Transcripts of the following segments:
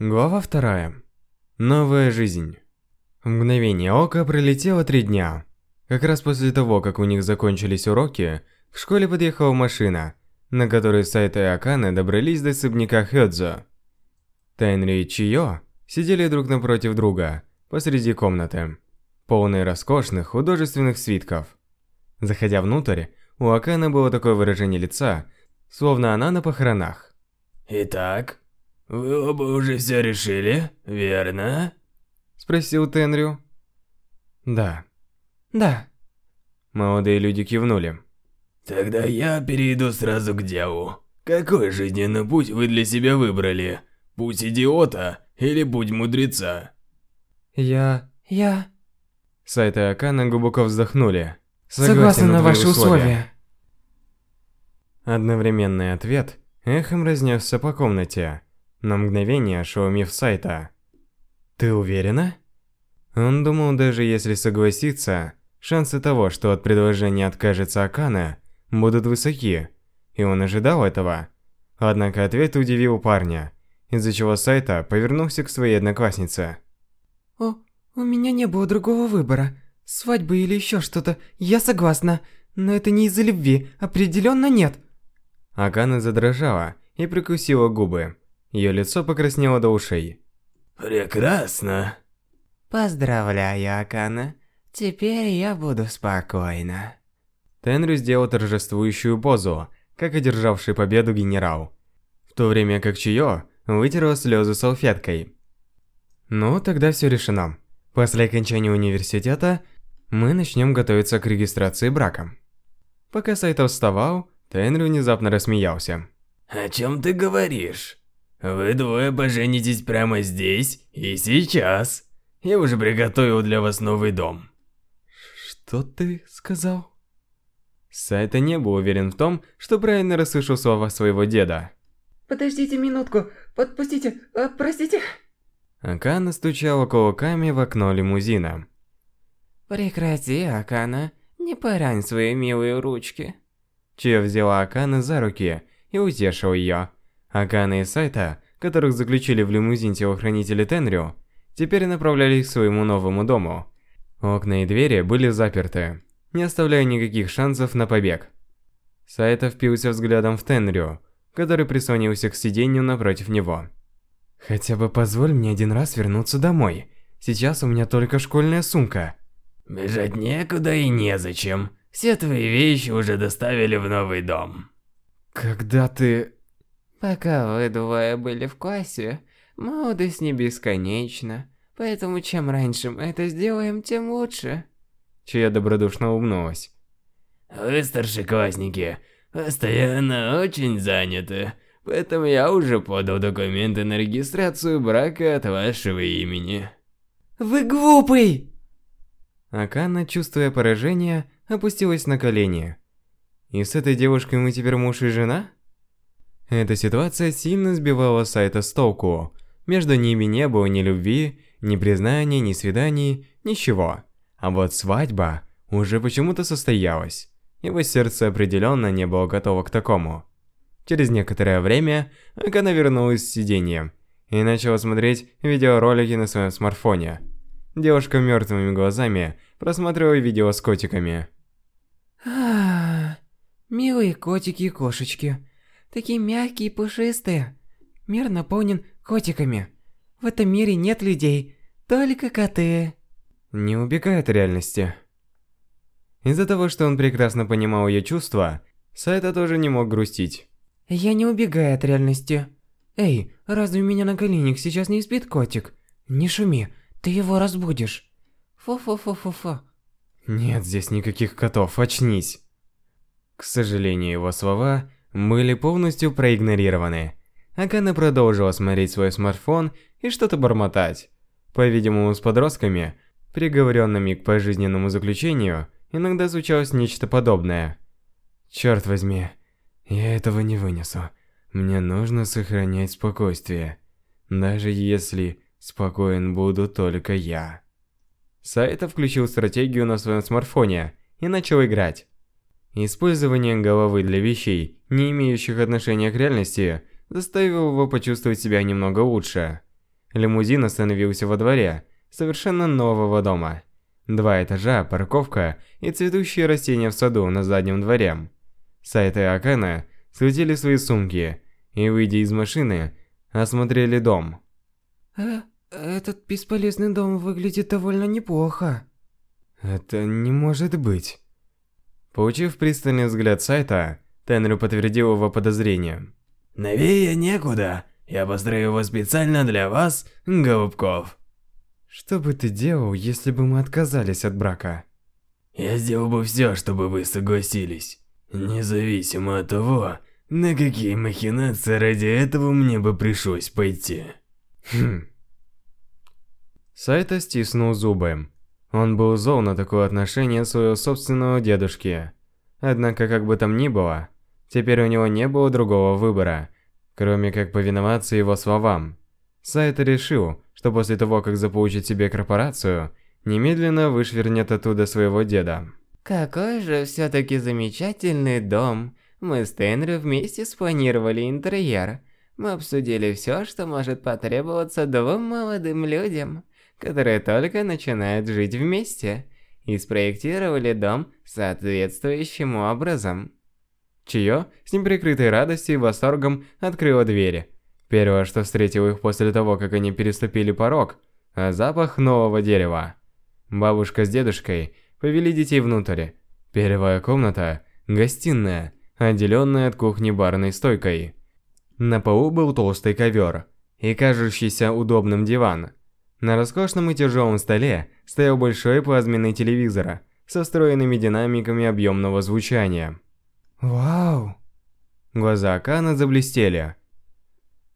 Глава вторая. Новая жизнь. В мгновение ока пролетело три дня. Как раз после того, как у них закончились уроки, в школе подъехала машина, на которой Сайта и Акане добрались до особняка Хёдзо. Тенри и Чио сидели друг напротив друга, посреди комнаты, полной роскошных художественных свитков. Заходя внутрь, у Аканы было такое выражение лица, словно она на похоронах. Итак, вы оба уже все решили, верно? Спросил Тенрю. Да. Да. Молодые люди кивнули. Тогда я перейду сразу к делу. Какой жизненный путь вы для себя выбрали? Путь идиота или путь мудреца? Я... Я... Сайта и Акана глубоко вздохнули. Согласен на ваши условия. Одновременный ответ эхом разнесся по комнате, на мгновение ошеломив Сайта. «Ты уверена?» Он думал, даже если согласиться, шансы того, что от предложения откажется Акана, будут высоки, и он ожидал этого. Однако ответ удивил парня, из-за чего Сайта повернулся к своей однокласснице. «О, у меня не было другого выбора. Свадьба или еще что-то, я согласна. Но это не из-за любви, определенно нет. Акана задрожала и прикусила губы. Ее лицо покраснело до ушей. Прекрасно. Поздравляю, Акана. Теперь я буду спокойна. Тенрю сделал торжествующую позу, как одержавший победу генерал. В то время как Чио вытерла слезы салфеткой. Ну, тогда все решено. После окончания университета мы начнем готовиться к регистрации брака. Пока Сайто вставал, Тенри внезапно рассмеялся. О чем ты говоришь? Вы двое поженитесь прямо здесь и сейчас. Я уже приготовил для вас новый дом. Что ты сказал? Сайта не был уверен в том, что правильно расслышал слова своего деда. Подождите минутку, подпустите, э, простите. Акана стучала кулаками в окно лимузина. Прекрати, Акана, не порань свои милые ручки. Чия взяла Акана за руки и утешила ее. Акана и Сайта, которых заключили в лимузин телохранители Тенрю, теперь направлялись к своему новому дому. Окна и двери были заперты, не оставляя никаких шансов на побег. Сайта впился взглядом в Тенрю, который прислонился к сиденью напротив него. «Хотя бы позволь мне один раз вернуться домой. Сейчас у меня только школьная сумка». Бежать некуда и незачем. Все твои вещи уже доставили в новый дом. Когда ты... Пока вы двое были в классе, молодость не бесконечна. Поэтому чем раньше мы это сделаем, тем лучше. Чья добродушно улыбнулась. Вы, старшеклассники, постоянно очень заняты. Поэтому я уже подал документы на регистрацию брака от вашего имени. Вы глупый! Акана, чувствуя поражение, опустилась на колени. И с этой девушкой мы теперь муж и жена? Эта ситуация сильно сбивала Сайта с толку. Между ними не было ни любви, ни признания, ни свиданий, ничего. А вот свадьба уже почему-то состоялась. Его сердце определенно не было готово к такому. Через некоторое время Акана вернулась с сиденья и начала смотреть видеоролики на своем смартфоне. Девушка мертвыми глазами просматривала видео с котиками. А, милые котики и кошечки. Такие мягкие и пушистые. Мир наполнен котиками. В этом мире нет людей, только коты. Не убегай от реальности. Из-за того, что он прекрасно понимал ее чувства, Сайта тоже не мог грустить. Я не убегаю от реальности. Эй, разве у меня на коленях сейчас не спит котик? Не шуми, ты его разбудишь. Фу-фу-фу-фу-фу. Нет здесь никаких котов, очнись. К сожалению, его слова были полностью проигнорированы. Акана продолжила смотреть свой смартфон и что-то бормотать. По-видимому, с подростками, приговоренными к пожизненному заключению, иногда случалось нечто подобное. Черт возьми, я этого не вынесу. Мне нужно сохранять спокойствие, даже если спокоен буду только я. Сайта включил стратегию на своем смартфоне и начал играть. Использование головы для вещей, не имеющих отношения к реальности, заставило его почувствовать себя немного лучше. Лимузин остановился во дворе совершенно нового дома. Два этажа, парковка и цветущие растения в саду на заднем дворе. Сайта и Акана схватили свои сумки и, выйдя из машины, осмотрели дом. Э, этот бесполезный дом выглядит довольно неплохо. Это не может быть. Получив пристальный взгляд сайта, Тенрю подтвердил его подозрение. Новее некуда. Я построю его специально для вас, голубков. Что бы ты делал, если бы мы отказались от брака? Я сделал бы все, чтобы вы согласились. Независимо от того, на какие махинации ради этого мне бы пришлось пойти. Хм. Сайта стиснул зубы. Он был зол на такое отношение своего собственного дедушки. Однако, как бы там ни было, теперь у него не было другого выбора, кроме как повиноваться его словам. Сайта решил, что после того, как заполучит себе корпорацию, немедленно вышвырнет оттуда своего деда. Какой же все-таки замечательный дом. Мы с Тенрю вместе спланировали интерьер. Мы обсудили все, что может потребоваться двум молодым людям которые только начинают жить вместе, и спроектировали дом соответствующим образом. Чио с неприкрытой радостью и восторгом открыла двери. Первое, что встретил их после того, как они переступили порог, запах нового дерева. Бабушка с дедушкой повели детей внутрь. Первая комната – гостиная, отделенная от кухни барной стойкой. На полу был толстый ковер и кажущийся удобным диван – на роскошном и тяжелом столе стоял большой плазменный телевизор со встроенными динамиками объемного звучания. Вау! Глаза Акана заблестели.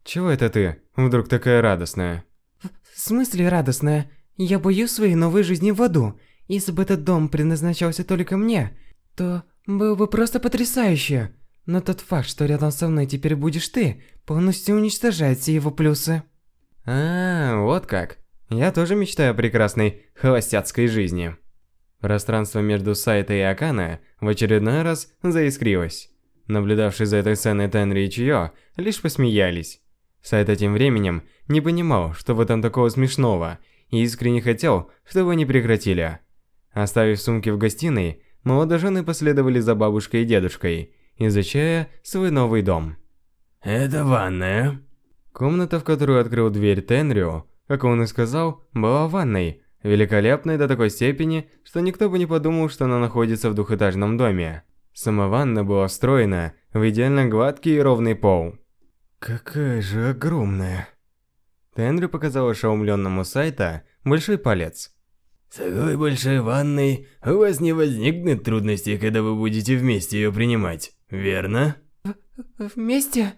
Чего это ты вдруг такая радостная? В смысле радостная? Я боюсь своей новой жизни в аду. Если бы этот дом предназначался только мне, то было бы просто потрясающе. Но тот факт, что рядом со мной теперь будешь ты, полностью уничтожает все его плюсы. А, вот как. Я тоже мечтаю о прекрасной холостяцкой жизни. Пространство между Сайта и Акана в очередной раз заискрилось. Наблюдавшие за этой сценой Тенри и Чио лишь посмеялись. Сайта тем временем не понимал, что в этом такого смешного, и искренне хотел, чтобы они прекратили. Оставив сумки в гостиной, молодожены последовали за бабушкой и дедушкой, изучая свой новый дом. «Это ванная?» Комната, в которую открыл дверь Тенрио, как он и сказал, была ванной, великолепной до такой степени, что никто бы не подумал, что она находится в двухэтажном доме. Сама ванна была встроена в идеально гладкий и ровный пол. Какая же огромная. Тенри показал ошеломленному сайта большой палец. С такой большой ванной у вас не возникнет трудностей, когда вы будете вместе ее принимать, верно? В вместе?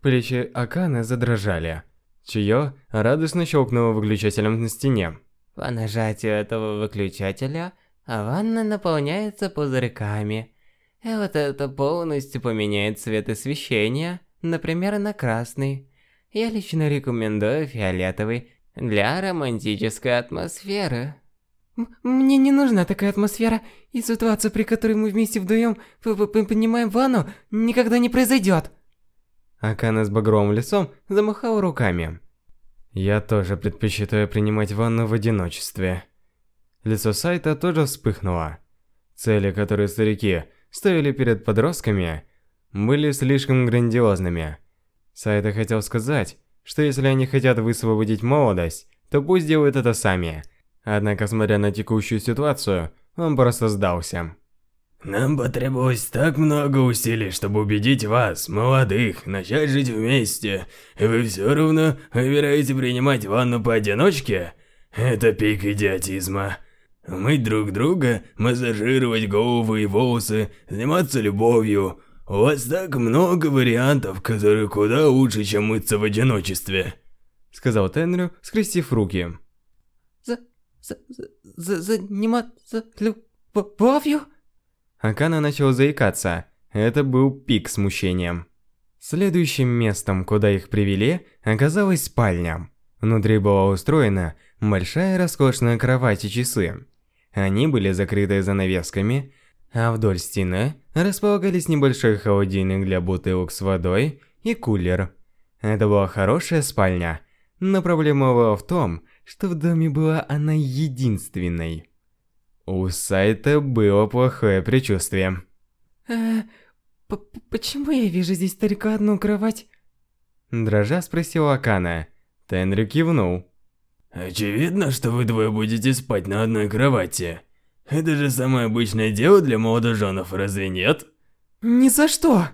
Плечи Акана задрожали. Чьё радостно щелкнуло выключателем на стене. По нажатию этого выключателя, ванна наполняется пузырьками. И вот это полностью поменяет цвет освещения, например, на красный. Я лично рекомендую фиолетовый для романтической атмосферы. Мне не нужна такая атмосфера, и ситуация, при которой мы вместе вдвоем понимаем ванну, никогда не произойдет. Акана с багровым лицом замахал руками. Я тоже предпочитаю принимать ванну в одиночестве. Лицо сайта тоже вспыхнуло. Цели, которые старики ставили перед подростками, были слишком грандиозными. Сайта хотел сказать, что если они хотят высвободить молодость, то пусть делают это сами. Однако, смотря на текущую ситуацию, он просто сдался. Нам потребовалось так много усилий, чтобы убедить вас, молодых, начать жить вместе, вы все равно выбираете принимать ванну поодиночке? Это пик идиотизма. Мыть друг друга, массажировать головы и волосы, заниматься любовью. У вас так много вариантов, которые куда лучше, чем мыться в одиночестве. Сказал Тенрю, скрестив руки. За... за... за... заниматься любовью? Акана начал заикаться. Это был пик смущения. Следующим местом, куда их привели, оказалась спальня. Внутри была устроена большая роскошная кровать и часы. Они были закрыты занавесками, а вдоль стены располагались небольшой холодильник для бутылок с водой и кулер. Это была хорошая спальня, Но проблема была в том, что в доме была она единственной. У Сайта было плохое предчувствие. Э, почему я вижу здесь только одну кровать? Дрожа спросила Акана. Тенри кивнул. Очевидно, что вы двое будете спать на одной кровати. Это же самое обычное дело для молодоженов, разве нет? Ни за что!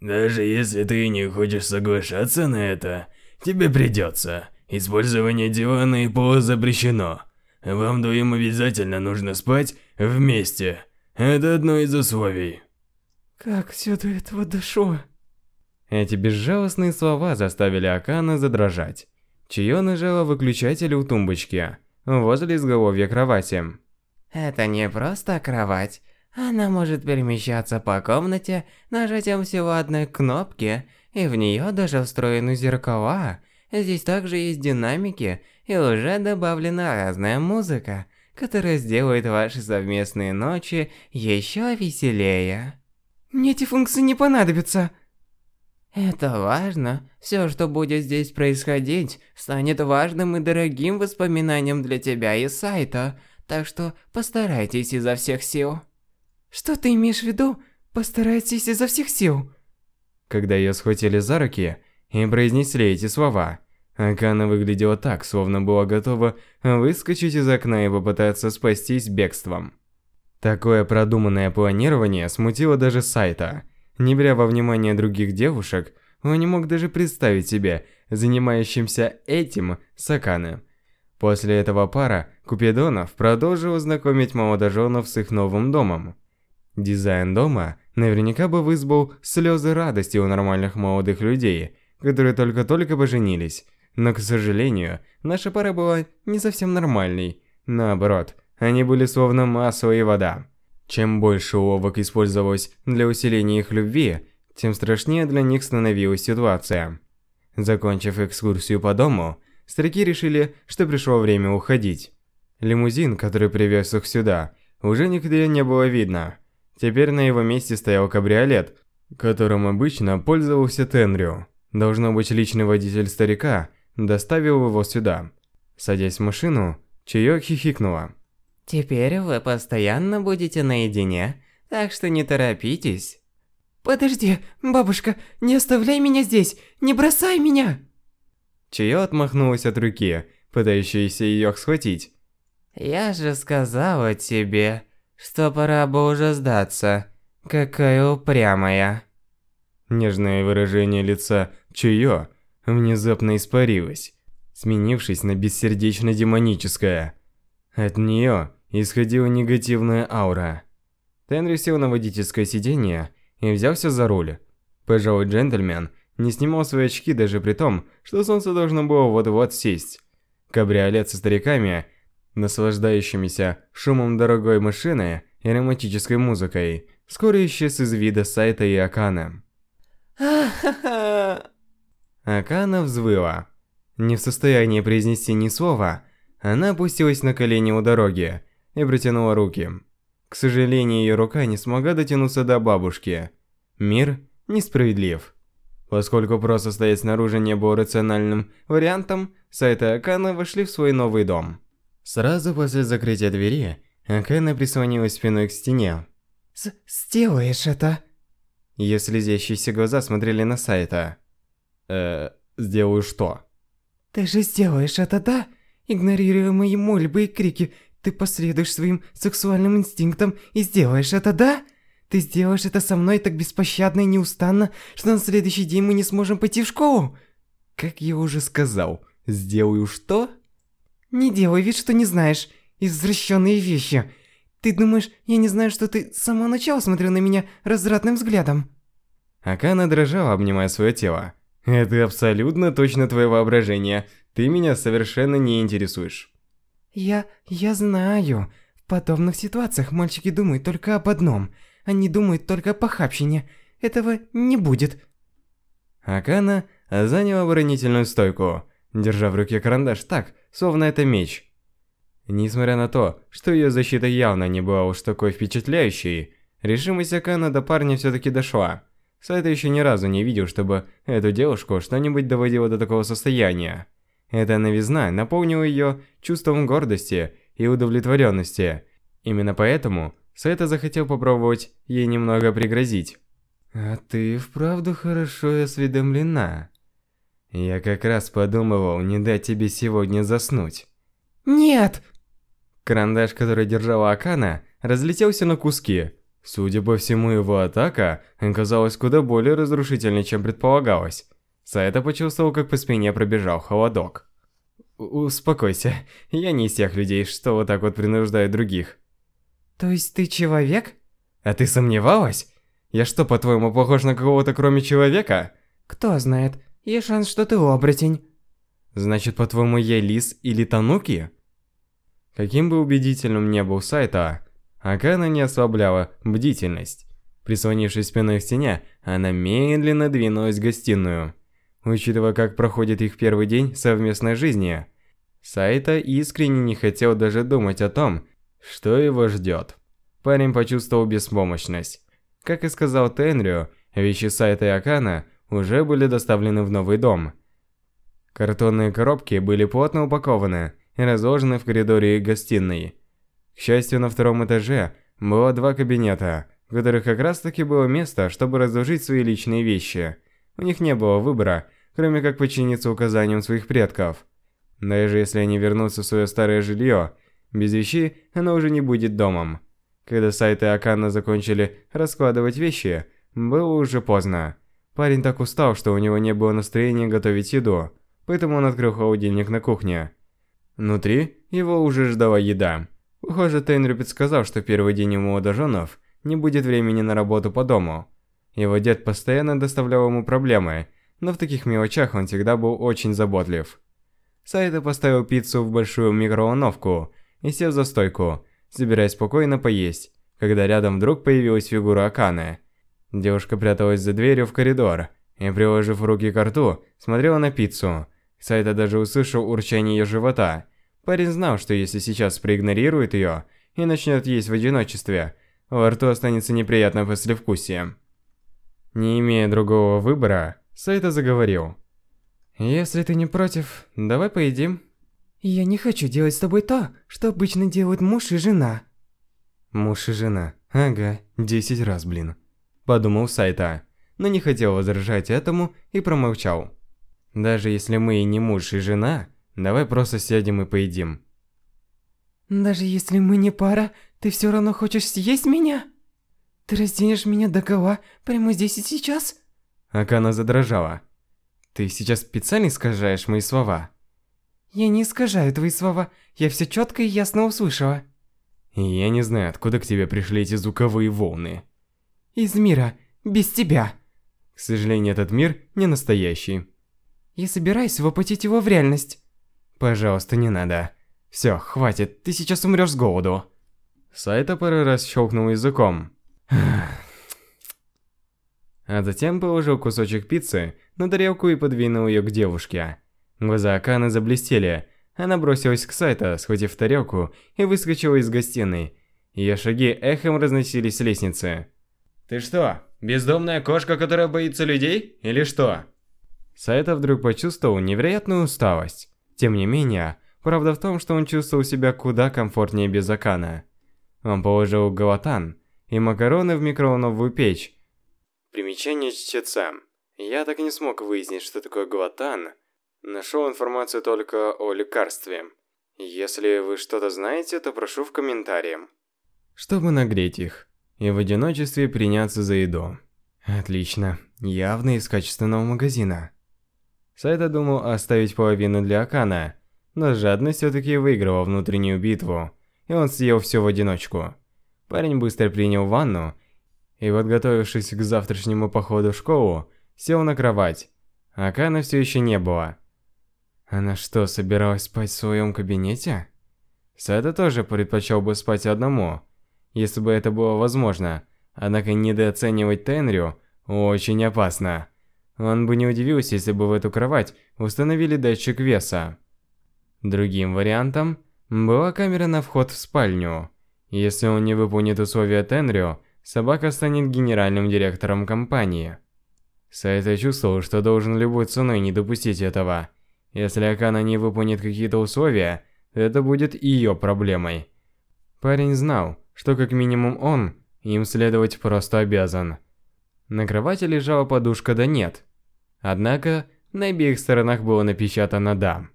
Даже если ты не хочешь соглашаться на это, тебе придется. Использование дивана и пола запрещено. Вам двоим обязательно нужно спать вместе. Это одно из условий. Как все до этого дошло? Эти безжалостные слова заставили Акана задрожать. Чье нажала выключатель у тумбочки, возле изголовья кровати. Это не просто кровать. Она может перемещаться по комнате нажатием всего одной кнопки, и в нее даже встроены зеркала. Здесь также есть динамики, и уже добавлена разная музыка, которая сделает ваши совместные ночи еще веселее. Мне эти функции не понадобятся. Это важно. Все, что будет здесь происходить, станет важным и дорогим воспоминанием для тебя и сайта, так что постарайтесь изо всех сил. Что ты имеешь в виду? Постарайтесь изо всех сил. Когда ее схватили за руки и произнесли эти слова, Акана выглядела так, словно была готова выскочить из окна и попытаться спастись бегством. Такое продуманное планирование смутило даже Сайта – не беря во внимание других девушек, он не мог даже представить себе занимающимся этим Саканы. После этого пара Купидонов продолжила знакомить молодоженов с их новым домом. Дизайн дома наверняка бы вызвал слезы радости у нормальных молодых людей, которые только-только поженились. Но, к сожалению, наша пара была не совсем нормальной. Наоборот, они были словно масло и вода. Чем больше уловок использовалось для усиления их любви, тем страшнее для них становилась ситуация. Закончив экскурсию по дому, старики решили, что пришло время уходить. Лимузин, который привез их сюда, уже нигде не было видно. Теперь на его месте стоял кабриолет, которым обычно пользовался Тенрю. Должно быть, личный водитель старика доставил его сюда. Садясь в машину, Чаек хихикнула. Теперь вы постоянно будете наедине, так что не торопитесь. Подожди, бабушка, не оставляй меня здесь, не бросай меня! Чио отмахнулась от руки, пытающейся ее схватить. Я же сказала тебе, что пора бы уже сдаться. Какая упрямая. Нежное выражение лица Чио внезапно испарилось, сменившись на бессердечно-демоническое. От нее исходила негативная аура. Тенри сел на водительское сиденье и взялся за руль. Пожалуй, джентльмен не снимал свои очки даже при том, что солнце должно было вот-вот сесть. Кабриолет со стариками, наслаждающимися шумом дорогой машины и романтической музыкой, скоро исчез из вида сайта и Акана. Акана взвыла. Не в состоянии произнести ни слова, она опустилась на колени у дороги и протянула руки. К сожалению, ее рука не смогла дотянуться до бабушки. Мир несправедлив. Поскольку просто стоять снаружи не было рациональным вариантом, Сайта Акана вошли в свой новый дом. Сразу после закрытия двери, Акана прислонилась спиной к стене. С «Сделаешь это?» Ее слезящиеся глаза смотрели на Сайта. «Э, сделаю что?» «Ты же сделаешь это, да? Игнорируя мои мольбы и крики, ты последуешь своим сексуальным инстинктам и сделаешь это, да? Ты сделаешь это со мной так беспощадно и неустанно, что на следующий день мы не сможем пойти в школу? Как я уже сказал, сделаю что? Не делай вид, что не знаешь. Извращенные вещи. Ты думаешь, я не знаю, что ты с самого начала смотрел на меня развратным взглядом? Акана дрожала, обнимая свое тело. Это абсолютно точно твое воображение. Ты меня совершенно не интересуешь. Я... я знаю. В подобных ситуациях мальчики думают только об одном. Они думают только о похабщине. Этого не будет. Акана заняла оборонительную стойку, держа в руке карандаш так, словно это меч. Несмотря на то, что ее защита явно не была уж такой впечатляющей, решимость Акана до парня все-таки дошла. Сайта еще ни разу не видел, чтобы эту девушку что-нибудь доводило до такого состояния. Эта новизна наполнила ее чувством гордости и удовлетворенности. Именно поэтому Сайта захотел попробовать ей немного пригрозить. «А ты вправду хорошо осведомлена. Я как раз подумывал не дать тебе сегодня заснуть». Нет! Карандаш, который держала Акана, разлетелся на куски. Судя по всему, его атака оказалась куда более разрушительной, чем предполагалось. Сайта почувствовал, как по спине пробежал холодок. «Успокойся, я не из тех людей, что вот так вот принуждают других». То есть ты человек? А ты сомневалась? Я что, по-твоему, похож на кого-то кроме человека? Кто знает, есть шанс, что ты оборотень. Значит, по-твоему, я лис или тануки? Каким бы убедительным ни был Сайта, Акана не ослабляла бдительность. Прислонившись спиной к стене, она медленно двинулась в гостиную. Учитывая, как проходит их первый день совместной жизни, Сайта искренне не хотел даже думать о том, что его ждет. Парень почувствовал беспомощность. Как и сказал Тенрю, вещи Сайта и Акана уже были доставлены в новый дом. Картонные коробки были плотно упакованы и разложены в коридоре и гостиной. К счастью, на втором этаже было два кабинета, в которых как раз таки было место, чтобы разложить свои личные вещи. У них не было выбора, кроме как подчиниться указаниям своих предков. Даже если они вернутся в свое старое жилье, без вещей оно уже не будет домом. Когда Сайт и Акана закончили раскладывать вещи, было уже поздно. Парень так устал, что у него не было настроения готовить еду, поэтому он открыл холодильник на кухне. Внутри его уже ждала еда. Похоже, Тейнрю предсказал, что первый день у молодоженов не будет времени на работу по дому. Его дед постоянно доставлял ему проблемы, но в таких мелочах он всегда был очень заботлив. Сайта поставил пиццу в большую микроволновку и сел за стойку, собираясь спокойно поесть, когда рядом вдруг появилась фигура Аканы. Девушка пряталась за дверью в коридор и, приложив руки к рту, смотрела на пиццу. Сайта даже услышал урчание ее живота. Парень знал, что если сейчас проигнорирует ее и начнет есть в одиночестве, во рту останется неприятное послевкусие. Не имея другого выбора, Сайта заговорил. «Если ты не против, давай поедим». Я не хочу делать с тобой то, что обычно делают муж и жена. Муж и жена. Ага, десять раз, блин. Подумал Сайта, но не хотел возражать этому и промолчал. Даже если мы и не муж и жена, давай просто сядем и поедим. Даже если мы не пара, ты все равно хочешь съесть меня? Ты разденешь меня до гола прямо здесь и сейчас? Акана задрожала. Ты сейчас специально искажаешь мои слова? Я не искажаю твои слова, я все четко и ясно услышала. Я не знаю, откуда к тебе пришли эти звуковые волны. Из мира, без тебя. К сожалению, этот мир не настоящий. Я собираюсь воплотить его в реальность. Пожалуйста, не надо. Все, хватит, ты сейчас умрешь с голоду. Сайта пару раз щелкнул языком. А затем положил кусочек пиццы на тарелку и подвинул ее к девушке. Глаза Аканы заблестели. Она бросилась к Сайта, схватив тарелку, и выскочила из гостиной. Ее шаги эхом разносились с лестницы. «Ты что, бездомная кошка, которая боится людей? Или что?» Сайта вдруг почувствовал невероятную усталость. Тем не менее, правда в том, что он чувствовал себя куда комфортнее без Акана. Он положил галатан и макароны в микроволновую печь. Примечание чтеца. Я так и не смог выяснить, что такое галатан, Нашел информацию только о лекарстве. Если вы что-то знаете, то прошу в комментариях. Чтобы нагреть их и в одиночестве приняться за еду. Отлично, явно из качественного магазина. Сайта думал оставить половину для Акана, но жадность все-таки выиграла внутреннюю битву, и он съел все в одиночку. Парень быстро принял ванну и, подготовившись к завтрашнему походу в школу, сел на кровать. Акана все еще не было. Она что, собиралась спать в своем кабинете? Сада тоже предпочел бы спать одному, если бы это было возможно. Однако недооценивать Тенрю очень опасно. Он бы не удивился, если бы в эту кровать установили датчик веса. Другим вариантом была камера на вход в спальню. Если он не выполнит условия Тенрю, собака станет генеральным директором компании. Сайта чувствовал, что должен любой ценой не допустить этого. Если Акана не выполнит какие-то условия, это будет ее проблемой. Парень знал, что как минимум он им следовать просто обязан. На кровати лежала подушка да нет. Однако, на обеих сторонах было напечатано «да».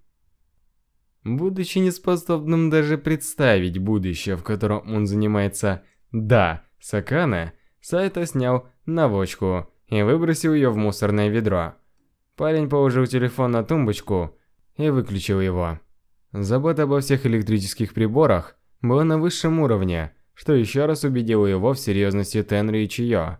Будучи неспособным даже представить будущее, в котором он занимается «да» Сакана, Сайта снял наводчку и выбросил ее в мусорное ведро. Парень положил телефон на тумбочку и выключил его. Забота обо всех электрических приборах была на высшем уровне, что еще раз убедило его в серьезности Тенри и Чио.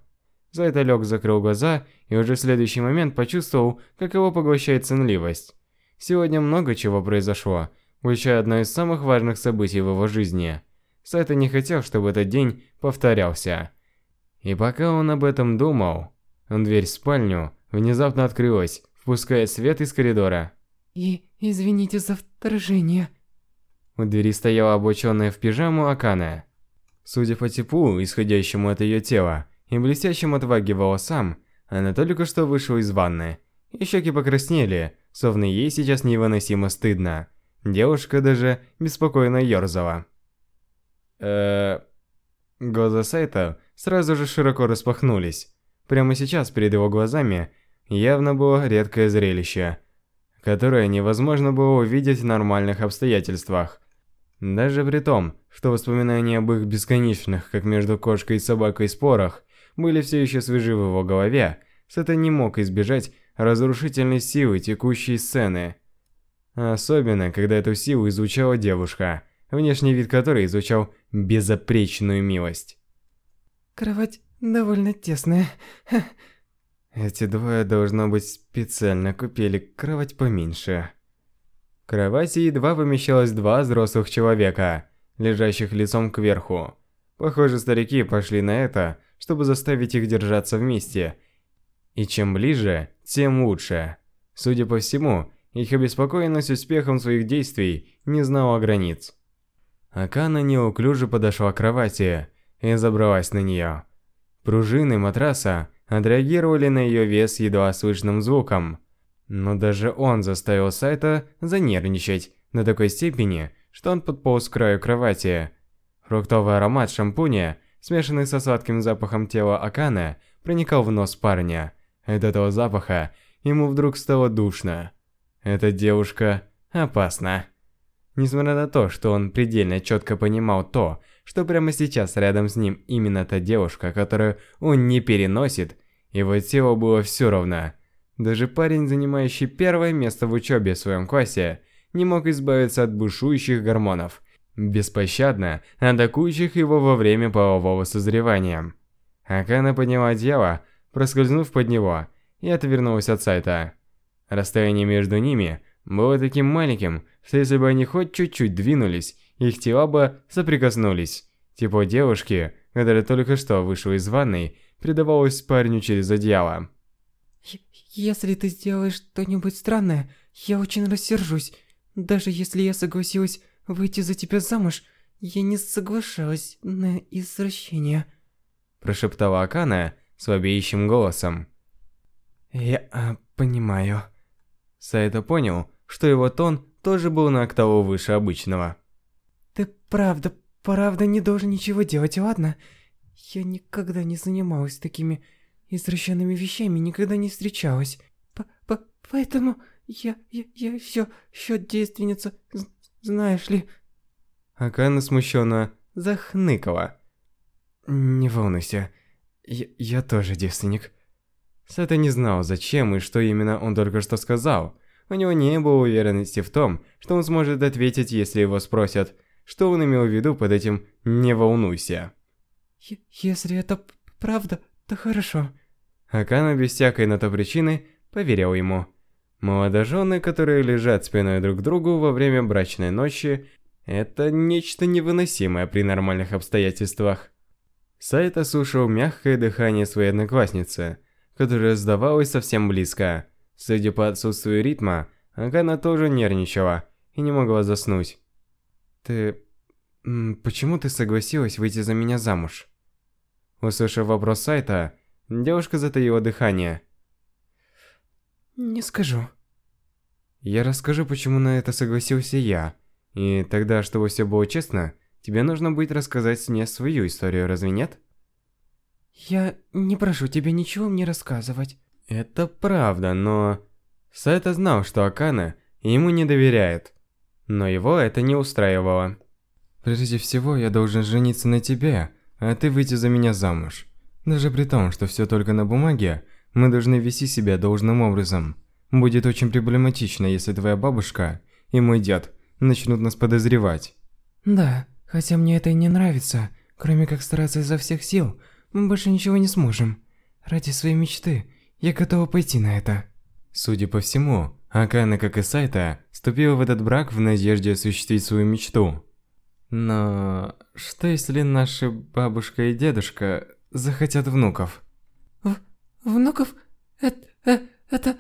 Сайта лег, закрыл глаза и уже в следующий момент почувствовал, как его поглощает сонливость. Сегодня много чего произошло, включая одно из самых важных событий в его жизни. Сайта не хотел, чтобы этот день повторялся. И пока он об этом думал, дверь в спальню внезапно открылась, впуская свет из коридора. И извините за вторжение. У двери стояла облаченная в пижаму Акана. Судя по теплу, исходящему от ее тела, и блестящим от ваги волосам, она только что вышла из ванны. И щеки покраснели, словно ей сейчас невыносимо стыдно. Девушка даже беспокойно ерзала. Эээ... Глаза Сайта сразу же широко распахнулись. Прямо сейчас перед его глазами явно было редкое зрелище, которое невозможно было увидеть в нормальных обстоятельствах. Даже при том, что воспоминания об их бесконечных, как между кошкой и собакой, спорах были все еще свежи в его голове, Сайта не мог избежать разрушительной силы текущей сцены. Особенно, когда эту силу изучала девушка – внешний вид которой изучал безопречную милость. Кровать довольно тесная. Эти двое, должно быть, специально купили кровать поменьше. В кровати едва помещалось два взрослых человека, лежащих лицом кверху. Похоже, старики пошли на это, чтобы заставить их держаться вместе. И чем ближе, тем лучше. Судя по всему, их обеспокоенность успехом своих действий не знала границ. Акана неуклюже подошла к кровати и забралась на нее. Пружины матраса отреагировали на ее вес едва слышным звуком. Но даже он заставил Сайта занервничать до такой степени, что он подполз к краю кровати. Фруктовый аромат шампуня, смешанный со сладким запахом тела Акана, проникал в нос парня. От этого запаха ему вдруг стало душно. Эта девушка опасна. Несмотря на то, что он предельно четко понимал то, что прямо сейчас рядом с ним именно та девушка, которую он не переносит, его тело было все равно. Даже парень, занимающий первое место в учебе в своем классе, не мог избавиться от бушующих гормонов, беспощадно атакующих его во время полового созревания. Акана подняла тело, проскользнув под него, и отвернулась от сайта. Расстояние между ними было таким маленьким, что если бы они хоть чуть-чуть двинулись, их тела бы соприкоснулись. Тепло девушки, которая только что вышла из ванной, передавалось парню через одеяло. «Если ты сделаешь что-нибудь странное, я очень рассержусь. Даже если я согласилась выйти за тебя замуж, я не соглашалась на извращение», прошептала Акана слабеющим голосом. «Я а, понимаю». Сайто понял, что его тон тоже был на октаву выше обычного. «Ты правда, правда не должен ничего делать, ладно? Я никогда не занималась такими извращенными вещами, никогда не встречалась. П -п Поэтому я, я, я все, еще девственница, знаешь ли...» Акана смущенно захныкала. «Не волнуйся, я, я тоже девственник». Сета не знал, зачем и что именно он только что сказал. У него не было уверенности в том, что он сможет ответить, если его спросят, что он имел в виду под этим «не волнуйся». «Если это правда, то хорошо». Акана без всякой на то причины поверил ему. Молодожены, которые лежат спиной друг к другу во время брачной ночи, это нечто невыносимое при нормальных обстоятельствах. Сайта слушал мягкое дыхание своей одноклассницы – которая сдавалась совсем близко. Судя по отсутствию ритма, Акана тоже нервничала и не могла заснуть. «Ты... почему ты согласилась выйти за меня замуж?» Услышав вопрос сайта, девушка затаила дыхание. «Не скажу». Я расскажу, почему на это согласился я. И тогда, чтобы все было честно, тебе нужно будет рассказать мне свою историю, разве нет? Я не прошу тебя ничего мне рассказывать. Это правда, но... Сайта знал, что Акана ему не доверяет. Но его это не устраивало. Прежде всего, я должен жениться на тебе, а ты выйти за меня замуж. Даже при том, что все только на бумаге, мы должны вести себя должным образом. Будет очень проблематично, если твоя бабушка и мой дед начнут нас подозревать. Да, хотя мне это и не нравится. Кроме как стараться изо всех сил, мы больше ничего не сможем. Ради своей мечты я готова пойти на это. Судя по всему, Акана, как и Сайта, вступила в этот брак в надежде осуществить свою мечту. Но что если наши бабушка и дедушка захотят внуков? Внуков? Это... Э, это...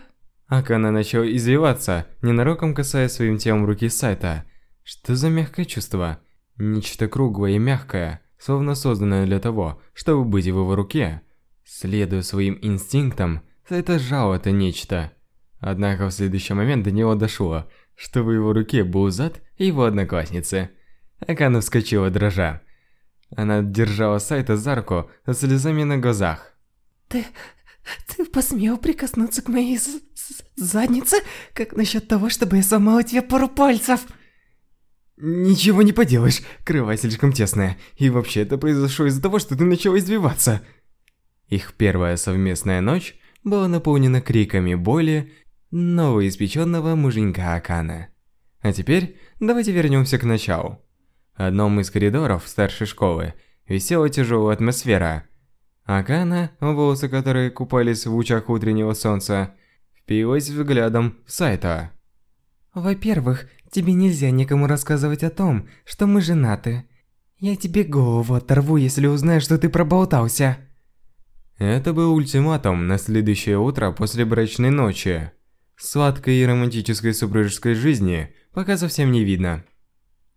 Акана начал извиваться, ненароком касаясь своим телом руки Сайта. Что за мягкое чувство? Нечто круглое и мягкое, словно созданное для того, чтобы быть в его руке. Следуя своим инстинктам, Сайта сжал это нечто. Однако в следующий момент до него дошло, что в его руке был зад его одноклассницы. Акана вскочила дрожа. Она держала Сайта за руку со слезами на глазах. «Ты... ты посмел прикоснуться к моей заднице? Как насчет того, чтобы я сломала тебе пару пальцев?» «Ничего не поделаешь, крыва слишком тесная. И вообще это произошло из-за того, что ты начала избиваться». Их первая совместная ночь была наполнена криками боли новоиспеченного муженька Акана. А теперь давайте вернемся к началу. В одном из коридоров старшей школы висела тяжелая атмосфера. Акана, волосы которой купались в лучах утреннего солнца, впилась взглядом в Сайта. «Во-первых, тебе нельзя никому рассказывать о том, что мы женаты. Я тебе голову оторву, если узнаю, что ты проболтался». Это был ультиматум на следующее утро после брачной ночи. Сладкой и романтической супружеской жизни пока совсем не видно.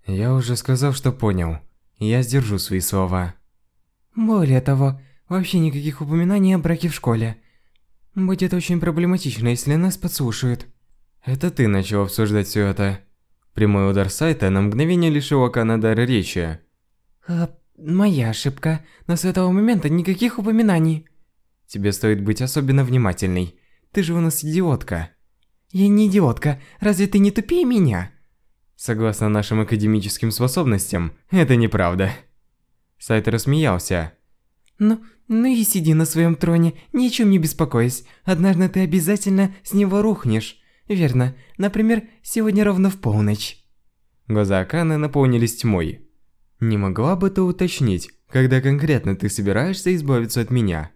Я уже сказал, что понял. Я сдержу свои слова. Более того, вообще никаких упоминаний о браке в школе. Будет очень проблематично, если нас подслушают. Это ты начал обсуждать все это. Прямой удар сайта на мгновение лишил Акана дара речи. А, моя ошибка. Но с этого момента никаких упоминаний. Тебе стоит быть особенно внимательной. Ты же у нас идиотка. Я не идиотка. Разве ты не тупее меня? Согласно нашим академическим способностям, это неправда. Сайт рассмеялся. Ну, ну и сиди на своем троне, ни о чем не беспокойся. Однажды ты обязательно с него рухнешь. Верно. Например, сегодня ровно в полночь. Глаза Аканы наполнились тьмой. Не могла бы ты уточнить, когда конкретно ты собираешься избавиться от меня?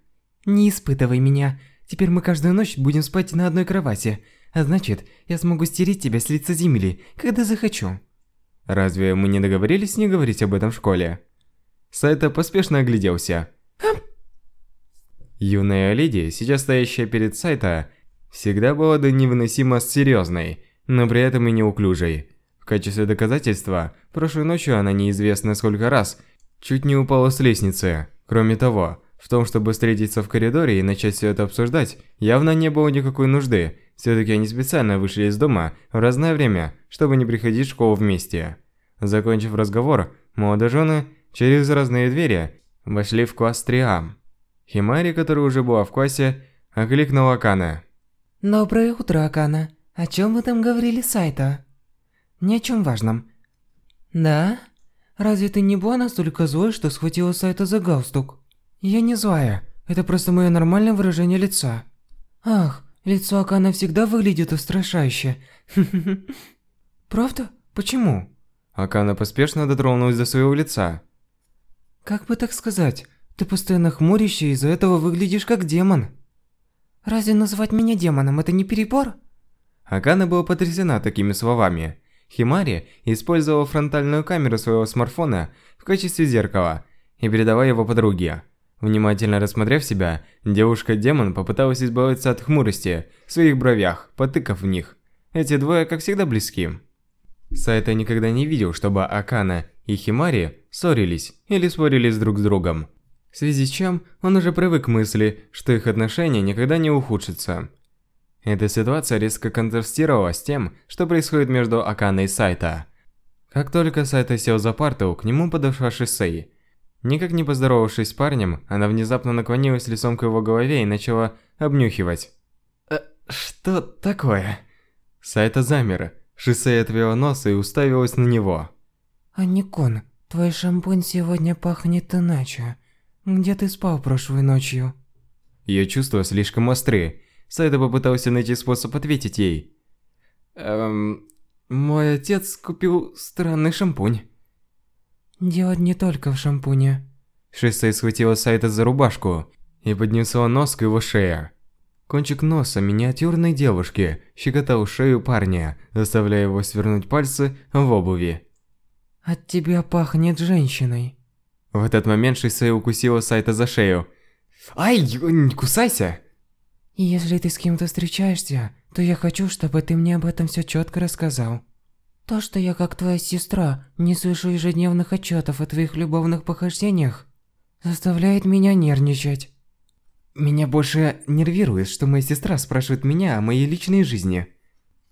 Не испытывай меня. Теперь мы каждую ночь будем спать на одной кровати. А значит, я смогу стереть тебя с лица земли, когда захочу. Разве мы не договорились не говорить об этом в школе? Сайта поспешно огляделся. Юная леди, сейчас стоящая перед Сайта, всегда была до невыносимо серьезной, но при этом и неуклюжей. В качестве доказательства, прошлой ночью она неизвестно сколько раз чуть не упала с лестницы. Кроме того, в том, чтобы встретиться в коридоре и начать все это обсуждать, явно не было никакой нужды. Все-таки они специально вышли из дома в разное время, чтобы не приходить в школу вместе. Закончив разговор, молодожены через разные двери вошли в класс 3А. Химари, которая уже была в классе, окликнула Акана. «Доброе утро, Акана. О чем вы там говорили Сайта?» «Ни о чем важном». «Да? Разве ты не была настолько злой, что схватила Сайта за галстук?» «Я не злая. Это просто мое нормальное выражение лица». «Ах, лицо Акана всегда выглядит устрашающе. Правда? Почему?» Акана поспешно дотронулась до своего лица. «Как бы так сказать? Ты постоянно хмуришься и из-за этого выглядишь как демон». «Разве называть меня демоном – это не перебор?» Акана была потрясена такими словами. Химари использовала фронтальную камеру своего смартфона в качестве зеркала и передала его подруге. Внимательно рассмотрев себя, девушка-демон попыталась избавиться от хмурости в своих бровях, потыкав в них. Эти двое, как всегда, близки. Сайта никогда не видел, чтобы Акана и Химари ссорились или спорили друг с другом. В связи с чем он уже привык к мысли, что их отношения никогда не ухудшатся. Эта ситуация резко контрастировала с тем, что происходит между Аканой и Сайта. Как только Сайта сел за парту, к нему подошла Шисей. Никак не поздоровавшись с парнем, она внезапно наклонилась лицом к его голове и начала обнюхивать. «Э, что такое?» Сайта замер. Шисей отвела нос и уставилась на него. Аникон, твой шампунь сегодня пахнет иначе. Где ты спал прошлой ночью? Ее чувства слишком остры. Сайта попытался найти способ ответить ей. Эм, мой отец купил странный шампунь. Дело не только в шампуне. Шисей схватила Сайта за рубашку и поднесла нос к его шее. Кончик носа миниатюрной девушки щекотал шею парня, заставляя его свернуть пальцы в обуви. От тебя пахнет женщиной. В этот момент Шисей укусила Сайта за шею. Ай, не кусайся! Если ты с кем-то встречаешься, то я хочу, чтобы ты мне об этом все четко рассказал. То, что я как твоя сестра не слышу ежедневных отчетов о твоих любовных похождениях, заставляет меня нервничать. Меня больше нервирует, что моя сестра спрашивает меня о моей личной жизни.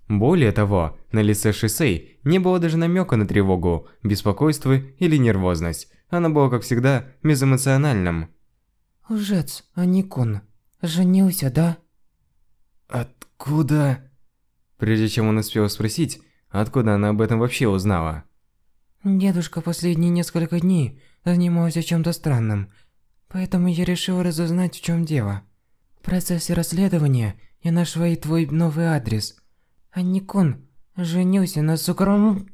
Более того, на лице Шисей не было даже намека на тревогу, беспокойство или нервозность. Она была, как всегда, безэмоциональным. Лжец, а не кун. Женился, да? Откуда? Прежде чем он успел спросить, откуда она об этом вообще узнала. Дедушка последние несколько дней занимался чем-то странным, поэтому я решил разузнать, в чем дело. В процессе расследования я нашла и твой новый адрес – Аникун женился на Сукром...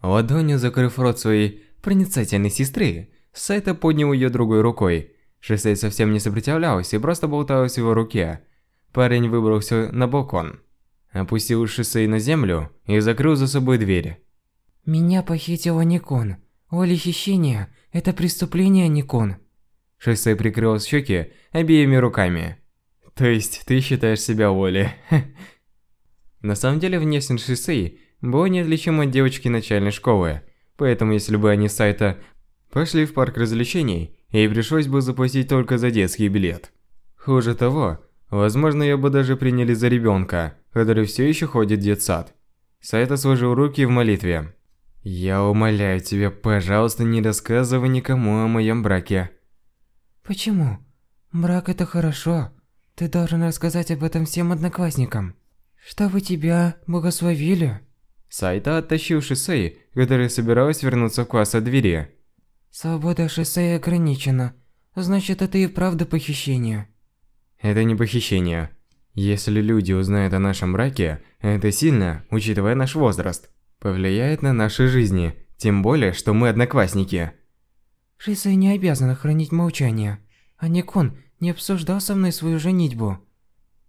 Ладонью закрыв рот своей проницательной сестры, Сайта поднял ее другой рукой. Шисей совсем не сопротивлялась и просто болталась в его руке. Парень выбрался на балкон. Опустил Шисей на землю и закрыл за собой дверь. «Меня похитил Аникун. Воля хищения – это преступление, Аникун». Шисей прикрыл щеки обеими руками. «То есть ты считаешь себя Оли?» На самом деле, внешность Шисей была неотличима от девочки начальной школы, поэтому если бы они с сайта пошли в парк развлечений, ей пришлось бы заплатить только за детский билет. Хуже того, возможно, ее бы даже приняли за ребенка, который все еще ходит в детсад. Сайта сложил руки в молитве. «Я умоляю тебя, пожалуйста, не рассказывай никому о моем браке». «Почему? Брак это хорошо. Ты должен рассказать об этом всем одноклассникам». Чтобы тебя благословили. Сайта оттащил Шисей, которая собиралась вернуться в класс от двери. Свобода Шисей ограничена. Значит, это и правда похищение. Это не похищение. Если люди узнают о нашем браке, это сильно, учитывая наш возраст, повлияет на наши жизни, тем более, что мы одноклассники. Шисей не обязана хранить молчание. А Никон не обсуждал со мной свою женитьбу.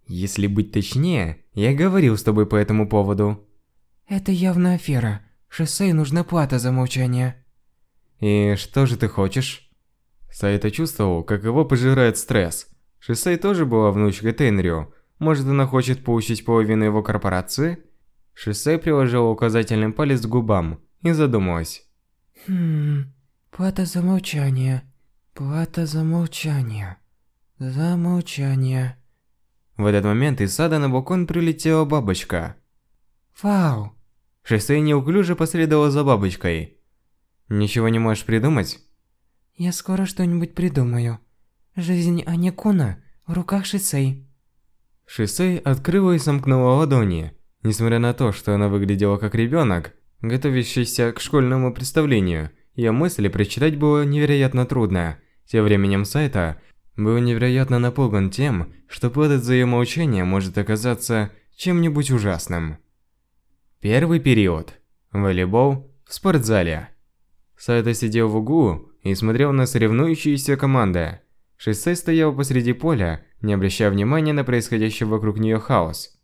Если быть точнее, я говорил с тобой по этому поводу. Это явно афера. Шоссе нужна плата за молчание. И что же ты хочешь? Сайта чувствовал, как его пожирает стресс. Шисей тоже была внучкой Тенрю. Может, она хочет получить половину его корпорации? Шисей приложил указательный палец к губам и задумалась. Хм, плата за молчание. Плата за молчание. За молчание. В этот момент из сада на балкон прилетела бабочка. Вау! Шоссе неуклюже последовала за бабочкой. Ничего не можешь придумать? Я скоро что-нибудь придумаю. Жизнь Аникуна в руках Шисей. Шисей открыла и сомкнула ладони. Несмотря на то, что она выглядела как ребенок, готовящийся к школьному представлению, ее мысли прочитать было невероятно трудно. Тем временем Сайта был невероятно напуган тем, что платить за ее молчание может оказаться чем-нибудь ужасным. Первый период. Волейбол в спортзале. Сайта сидел в углу и смотрел на соревнующиеся команды. Шисей стоял посреди поля, не обращая внимания на происходящий вокруг нее хаос.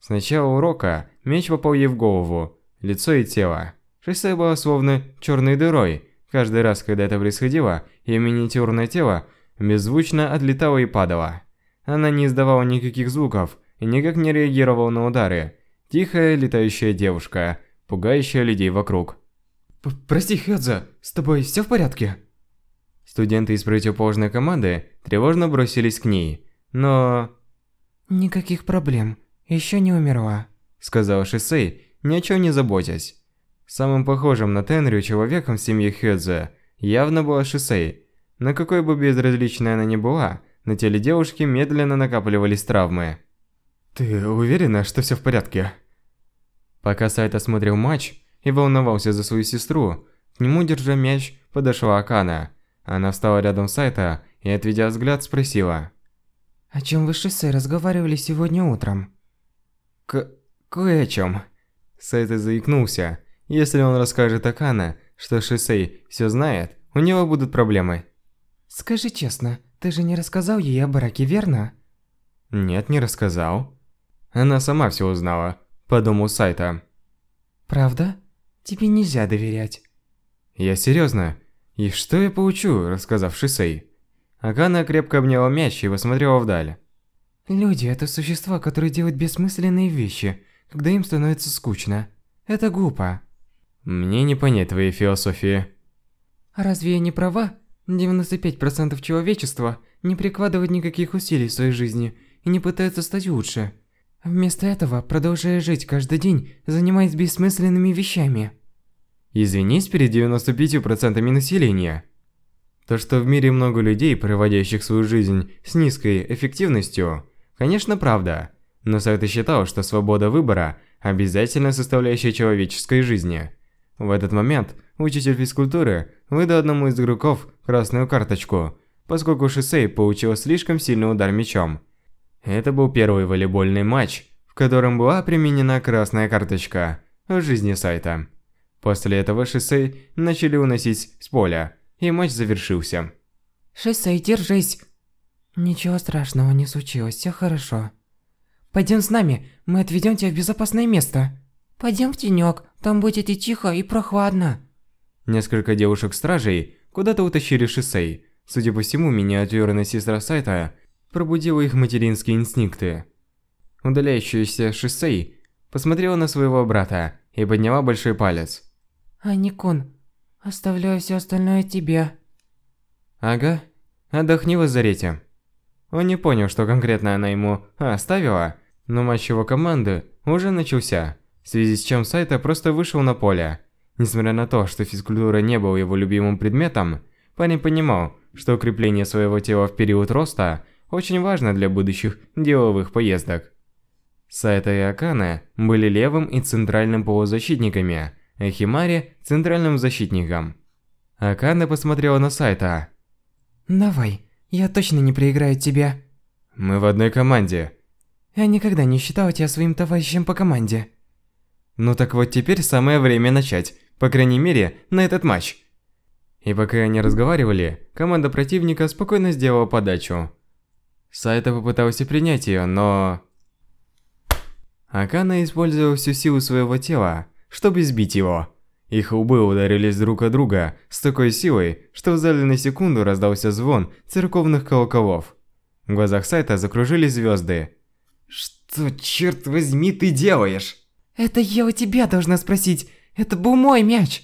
С начала урока меч попал ей в голову, лицо и тело. Шисей была словно черной дырой. Каждый раз, когда это происходило, ее миниатюрное тело беззвучно отлетала и падала. Она не издавала никаких звуков и никак не реагировала на удары. Тихая летающая девушка, пугающая людей вокруг. П «Прости, Хёдза, с тобой все в порядке?» Студенты из противоположной команды тревожно бросились к ней, но... Никаких проблем. Еще не умерла. Сказал Шисей, ни о чем не заботясь. Самым похожим на Тенрю человеком в семье Хёдзе явно была Шисей. На какой бы безразличной она ни была, на теле девушки медленно накапливались травмы. «Ты уверена, что все в порядке?» Пока Сайта смотрел матч и волновался за свою сестру, к нему, держа мяч, подошла Акана. Она встала рядом с Сайта и, отведя взгляд, спросила. «О чем вы с Шисей разговаривали сегодня утром?» «К... кое о чем». Сайта заикнулся. Если он расскажет Акана, что Шисей все знает, у него будут проблемы. «Скажи честно, ты же не рассказал ей о браке, верно?» «Нет, не рассказал». Она сама все узнала, подумал Сайта. «Правда? Тебе нельзя доверять». «Я серьезно. И что я получу, рассказав Шисей?» Акана крепко обняла мяч и посмотрела вдаль. Люди – это существа, которые делают бессмысленные вещи, когда им становится скучно. Это глупо. Мне не понять твоей философии. Разве я не права? 95% человечества не прикладывает никаких усилий в своей жизни и не пытается стать лучше. Вместо этого, продолжая жить каждый день, занимаясь бессмысленными вещами. Извинись перед 95% населения. То, что в мире много людей, проводящих свою жизнь с низкой эффективностью, конечно, правда. Но Сайта считал, что свобода выбора – обязательная составляющая человеческой жизни. В этот момент учитель физкультуры выдал одному из игроков красную карточку, поскольку Шисей получил слишком сильный удар мячом. Это был первый волейбольный матч, в котором была применена красная карточка в жизни сайта. После этого Шисей начали уносить с поля, и матч завершился. Шисей, держись! Ничего страшного не случилось, все хорошо. Пойдем с нами, мы отведем тебя в безопасное место. Пойдем в тенек, там будет и тихо, и прохладно. Несколько девушек-стражей куда-то утащили Шисей. Судя по всему, миниатюрная сестра Сайта пробудила их материнские инстинкты. Удаляющаяся Шисей посмотрела на своего брата и подняла большой палец. Аникун, оставляю все остальное тебе. Ага, отдохни в лазарете. Он не понял, что конкретно она ему оставила, но матч его команды уже начался, в связи с чем Сайта просто вышел на поле. Несмотря на то, что физкультура не был его любимым предметом, парень понимал, что укрепление своего тела в период роста очень важно для будущих деловых поездок. Сайта и Акана были левым и центральным полузащитниками, а Химари – центральным защитником. Акана посмотрела на Сайта. Давай, я точно не проиграю тебя. Мы в одной команде. Я никогда не считал тебя своим товарищем по команде. Ну так вот теперь самое время начать, по крайней мере, на этот матч. И пока они разговаривали, команда противника спокойно сделала подачу. Сайта попытался принять ее, но... Акана использовал всю силу своего тела, чтобы сбить его. Их лбы ударились друг о друга с такой силой, что в зале на секунду раздался звон церковных колоколов. В глазах Сайта закружились звезды. «Что, черт возьми, ты делаешь?» Это я у тебя должна спросить. Это был мой мяч.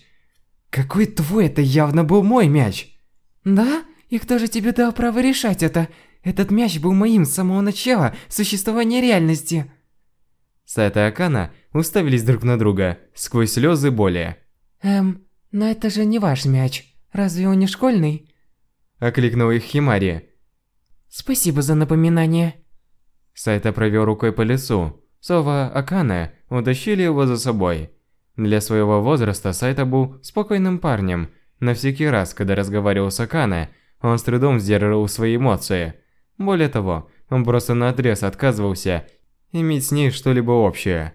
Какой твой? Это явно был мой мяч. Да? И кто же тебе дал право решать это? Этот мяч был моим с самого начала существования реальности. Сайта и Акана уставились друг на друга сквозь слезы боли. Эм, но это же не ваш мяч. Разве он не школьный? Окликнул их Химари. Спасибо за напоминание. Сайта провел рукой по лицу. Сова Акана утащили его за собой. Для своего возраста Сайта был спокойным парнем. На всякий раз, когда разговаривал с Акана, он с трудом сдерживал свои эмоции. Более того, он просто наотрез отказывался иметь с ней что-либо общее.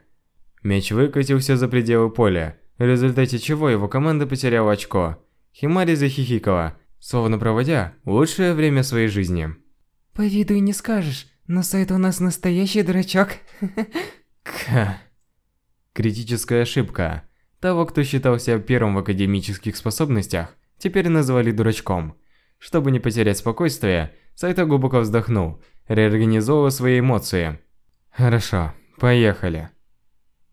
Меч выкатился за пределы поля, в результате чего его команда потеряла очко. Химари захихикала, словно проводя лучшее время своей жизни. По виду и не скажешь, но Сайт у нас настоящий дурачок. Ка. Критическая ошибка. Того, кто считал себя первым в академических способностях, теперь называли дурачком. Чтобы не потерять спокойствие, Сайта глубоко вздохнул, реорганизовывая свои эмоции. Хорошо, поехали.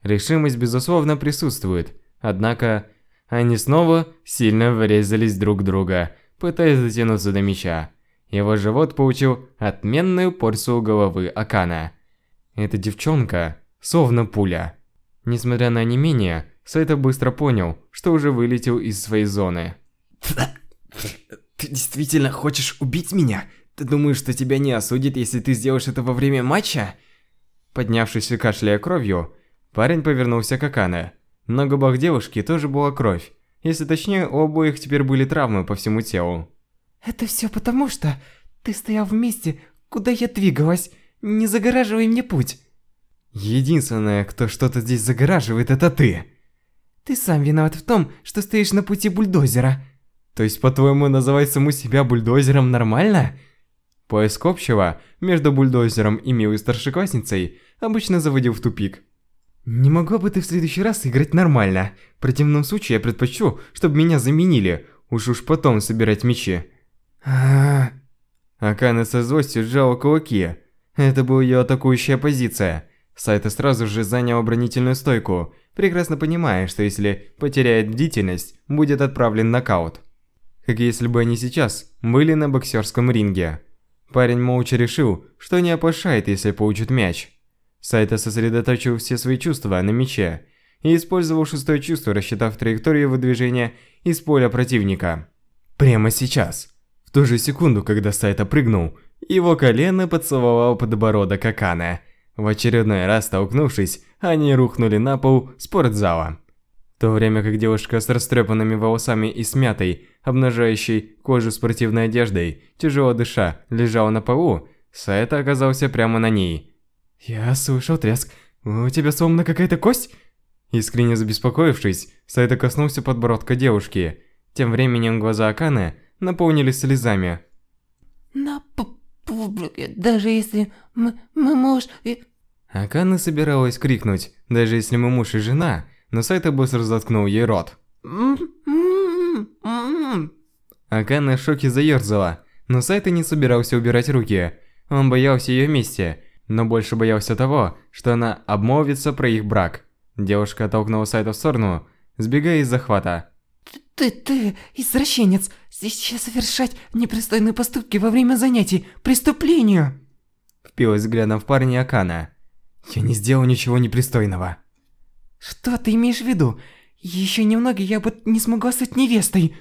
Решимость безусловно присутствует, однако они снова сильно врезались друг в друга, пытаясь дотянуться до меча. Его живот получил отменную порцию головы Акана. Эта девчонка словно пуля. Несмотря на онемение, Сайта быстро понял, что уже вылетел из своей зоны. Ты действительно хочешь убить меня? Ты думаешь, что тебя не осудят, если ты сделаешь это во время матча? Поднявшись и кашляя кровью, парень повернулся к Акане. На губах девушки тоже была кровь. Если точнее, у обоих теперь были травмы по всему телу. Это все потому, что ты стоял в месте, куда я двигалась. Не загораживай мне путь. Единственное, кто что-то здесь загораживает, это ты. Ты сам виноват в том, что стоишь на пути бульдозера. То есть, по-твоему, называть саму себя бульдозером нормально? Поиск общего между бульдозером и милой старшеклассницей обычно заводил в тупик. Не могла бы ты в следующий раз играть нормально? В противном случае я предпочту, чтобы меня заменили, уж уж потом собирать мечи. А, Акана со злостью сжала кулаки. Это была ее атакующая позиция. Сайта сразу же занял оборонительную стойку, прекрасно понимая, что если потеряет бдительность, будет отправлен нокаут. Как если бы они сейчас были на боксерском ринге. Парень молча решил, что не опошает, если получит мяч. Сайта сосредоточил все свои чувства на мяче и использовал шестое чувство, рассчитав траекторию выдвижения из поля противника. Прямо сейчас. Ту же секунду, когда Сайта прыгнул, его колено поцеловал подбородок Акана – в очередной раз столкнувшись, они рухнули на пол спортзала. В то время как девушка с растрепанными волосами и смятой, обнажающей кожу спортивной одеждой, тяжело дыша, лежала на полу, Сайта оказался прямо на ней. «Я слышал треск. У тебя сломана какая-то кость?» Искренне забеспокоившись, Сайта коснулся подбородка девушки. Тем временем глаза Аканы наполнились слезами. «На публике, даже если мы, мы муж и...» Акана собиралась крикнуть, даже если мы муж и жена, но Сайта быстро заткнул ей рот. Акана в шоке заерзала, но Сайта не собирался убирать руки. Он боялся ее мести, но больше боялся того, что она обмолвится про их брак. Девушка оттолкнула Сайта в сторону, сбегая из захвата. «Ты, ты, извращенец! Сейчас совершать непристойные поступки во время занятий! Преступлению!» Впилась взглядом в парня Акана. «Я не сделал ничего непристойного». «Что ты имеешь в виду? Еще немного я бы не смогла стать невестой!»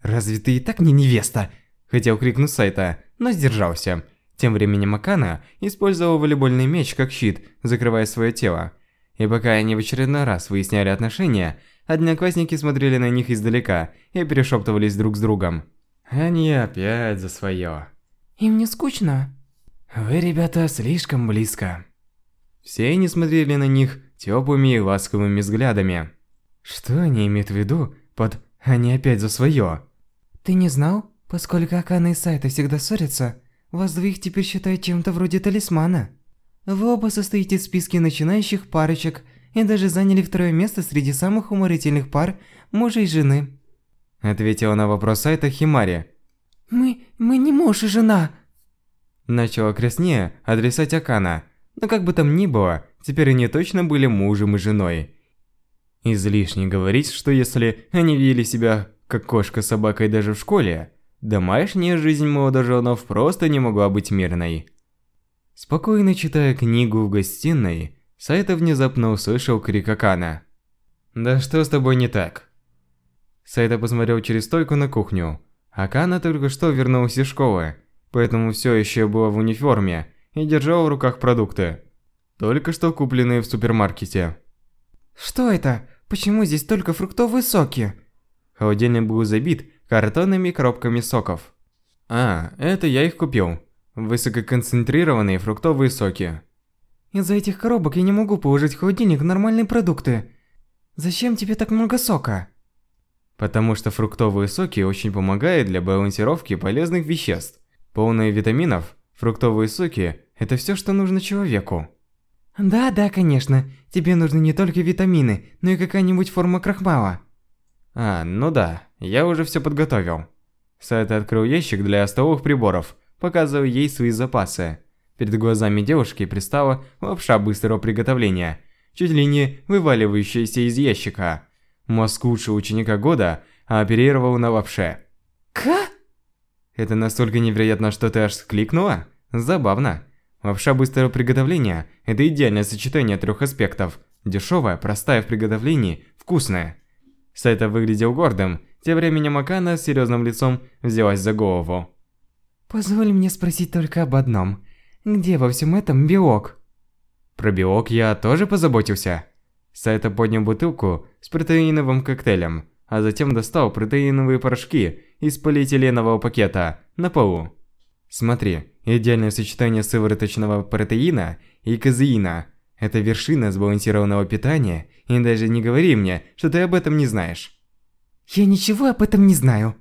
«Разве ты и так не невеста?» Хотел крикнуть Сайта, но сдержался. Тем временем Акана использовал волейбольный меч как щит, закрывая свое тело. И пока они в очередной раз выясняли отношения, Одноклассники смотрели на них издалека и перешептывались друг с другом. Они опять за свое. Им не скучно? Вы, ребята, слишком близко. Все они смотрели на них теплыми и ласковыми взглядами. Что они имеют в виду под «они опять за свое»? Ты не знал? Поскольку Акана и Сайта всегда ссорятся, вас двоих теперь считают чем-то вроде талисмана. Вы оба состоите в списке начинающих парочек и даже заняли второе место среди самых уморительных пар мужа и жены. Ответила на вопрос сайта Химари. Мы, мы не муж и жена. Начала краснее адресать Акана. Но как бы там ни было, теперь они точно были мужем и женой. Излишне говорить, что если они вели себя как кошка с собакой даже в школе, домашняя жизнь молодоженов просто не могла быть мирной. Спокойно читая книгу в гостиной, Сайта внезапно услышал крик Акана. «Да что с тобой не так?» Сайта посмотрел через стойку на кухню. Акана только что вернулся из школы, поэтому все еще была в униформе и держал в руках продукты. Только что купленные в супермаркете. «Что это? Почему здесь только фруктовые соки?» Холодильник был забит картонными коробками соков. А, это я их купил. Высококонцентрированные фруктовые соки. Из-за этих коробок я не могу положить в холодильник нормальные продукты. Зачем тебе так много сока? Потому что фруктовые соки очень помогают для балансировки полезных веществ. Полные витаминов, фруктовые соки – это все, что нужно человеку. Да, да, конечно. Тебе нужны не только витамины, но и какая-нибудь форма крахмала. А, ну да, я уже все подготовил. Сайт открыл ящик для столовых приборов, показывая ей свои запасы. Перед глазами девушки пристала лапша быстрого приготовления, чуть ли не вываливающаяся из ящика. Мозг лучшего ученика года оперировал на лапше. Ка? Это настолько невероятно, что ты аж скликнула? Забавно. Лапша быстрого приготовления – это идеальное сочетание трех аспектов. Дешевая, простая в приготовлении, вкусная. Сайта выглядел гордым, тем временем Акана с серьезным лицом взялась за голову. Позволь мне спросить только об одном. Где во всем этом белок? Про белок я тоже позаботился. Сайта поднял бутылку с протеиновым коктейлем, а затем достал протеиновые порошки из полиэтиленового пакета на полу. Смотри, идеальное сочетание сывороточного протеина и казеина. Это вершина сбалансированного питания, и даже не говори мне, что ты об этом не знаешь. Я ничего об этом не знаю.